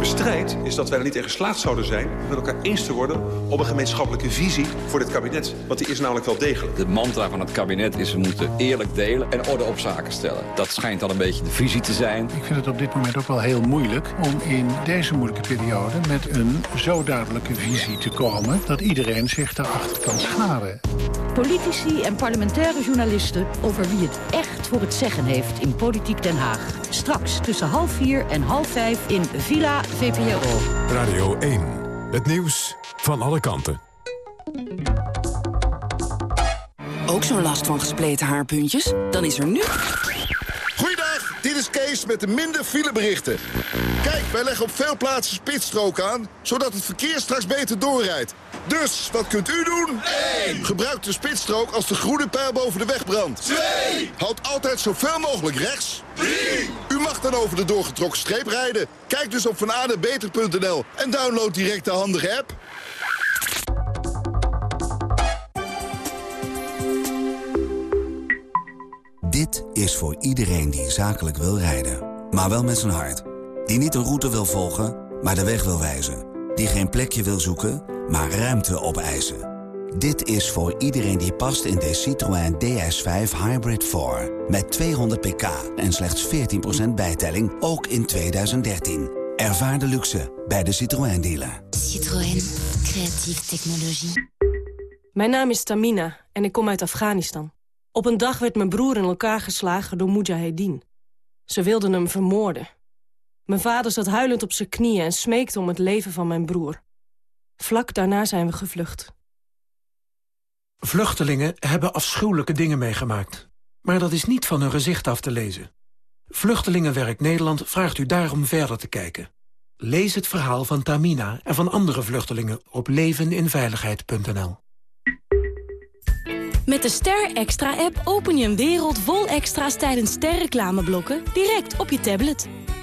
Wat ik bestrijd is dat wij er niet in geslaagd zouden zijn... met elkaar eens te worden op een gemeenschappelijke visie voor dit kabinet. Want die is namelijk wel degelijk. De mantra van het kabinet is we moeten eerlijk delen en orde op zaken stellen. Dat schijnt al een beetje de visie te zijn. Ik vind het op dit moment ook wel heel moeilijk om in deze moeilijke periode... met een zo duidelijke visie te komen dat iedereen zich daarachter kan scharen. Politici en parlementaire journalisten over wie het echt voor het zeggen heeft in Politiek Den Haag. Straks tussen half vier en half vijf in Villa VPRO. Radio 1. Het nieuws van alle kanten. Ook zo'n last van gespleten haarpuntjes? Dan is er nu... Goeiedag, dit is Kees met de minder fileberichten. Kijk, wij leggen op veel plaatsen spitsstrook aan... zodat het verkeer straks beter doorrijdt. Dus, wat kunt u doen? 1. Gebruik de spitsstrook als de groene pijl boven de weg brandt. 2. Houd altijd zoveel mogelijk rechts. 3. U mag dan over de doorgetrokken streep rijden. Kijk dus op vanadebeter.nl en download direct de handige app. Dit is voor iedereen die zakelijk wil rijden. Maar wel met zijn hart. Die niet een route wil volgen, maar de weg wil wijzen. Die geen plekje wil zoeken, maar ruimte opeisen. Dit is voor iedereen die past in de Citroën DS5 Hybrid 4. Met 200 pk en slechts 14% bijtelling, ook in 2013. Ervaar de luxe bij de Citroën dealer. Citroën, creatieve technologie. Mijn naam is Tamina en ik kom uit Afghanistan. Op een dag werd mijn broer in elkaar geslagen door Mujahedin. Ze wilden hem vermoorden. Mijn vader zat huilend op zijn knieën en smeekte om het leven van mijn broer. Vlak daarna zijn we gevlucht. Vluchtelingen hebben afschuwelijke dingen meegemaakt. Maar dat is niet van hun gezicht af te lezen. Vluchtelingenwerk Nederland vraagt u daarom verder te kijken. Lees het verhaal van Tamina en van andere vluchtelingen op leveninveiligheid.nl. Met de Ster Extra-app open je een wereld vol extra's tijdens sterreclameblokken direct op je tablet.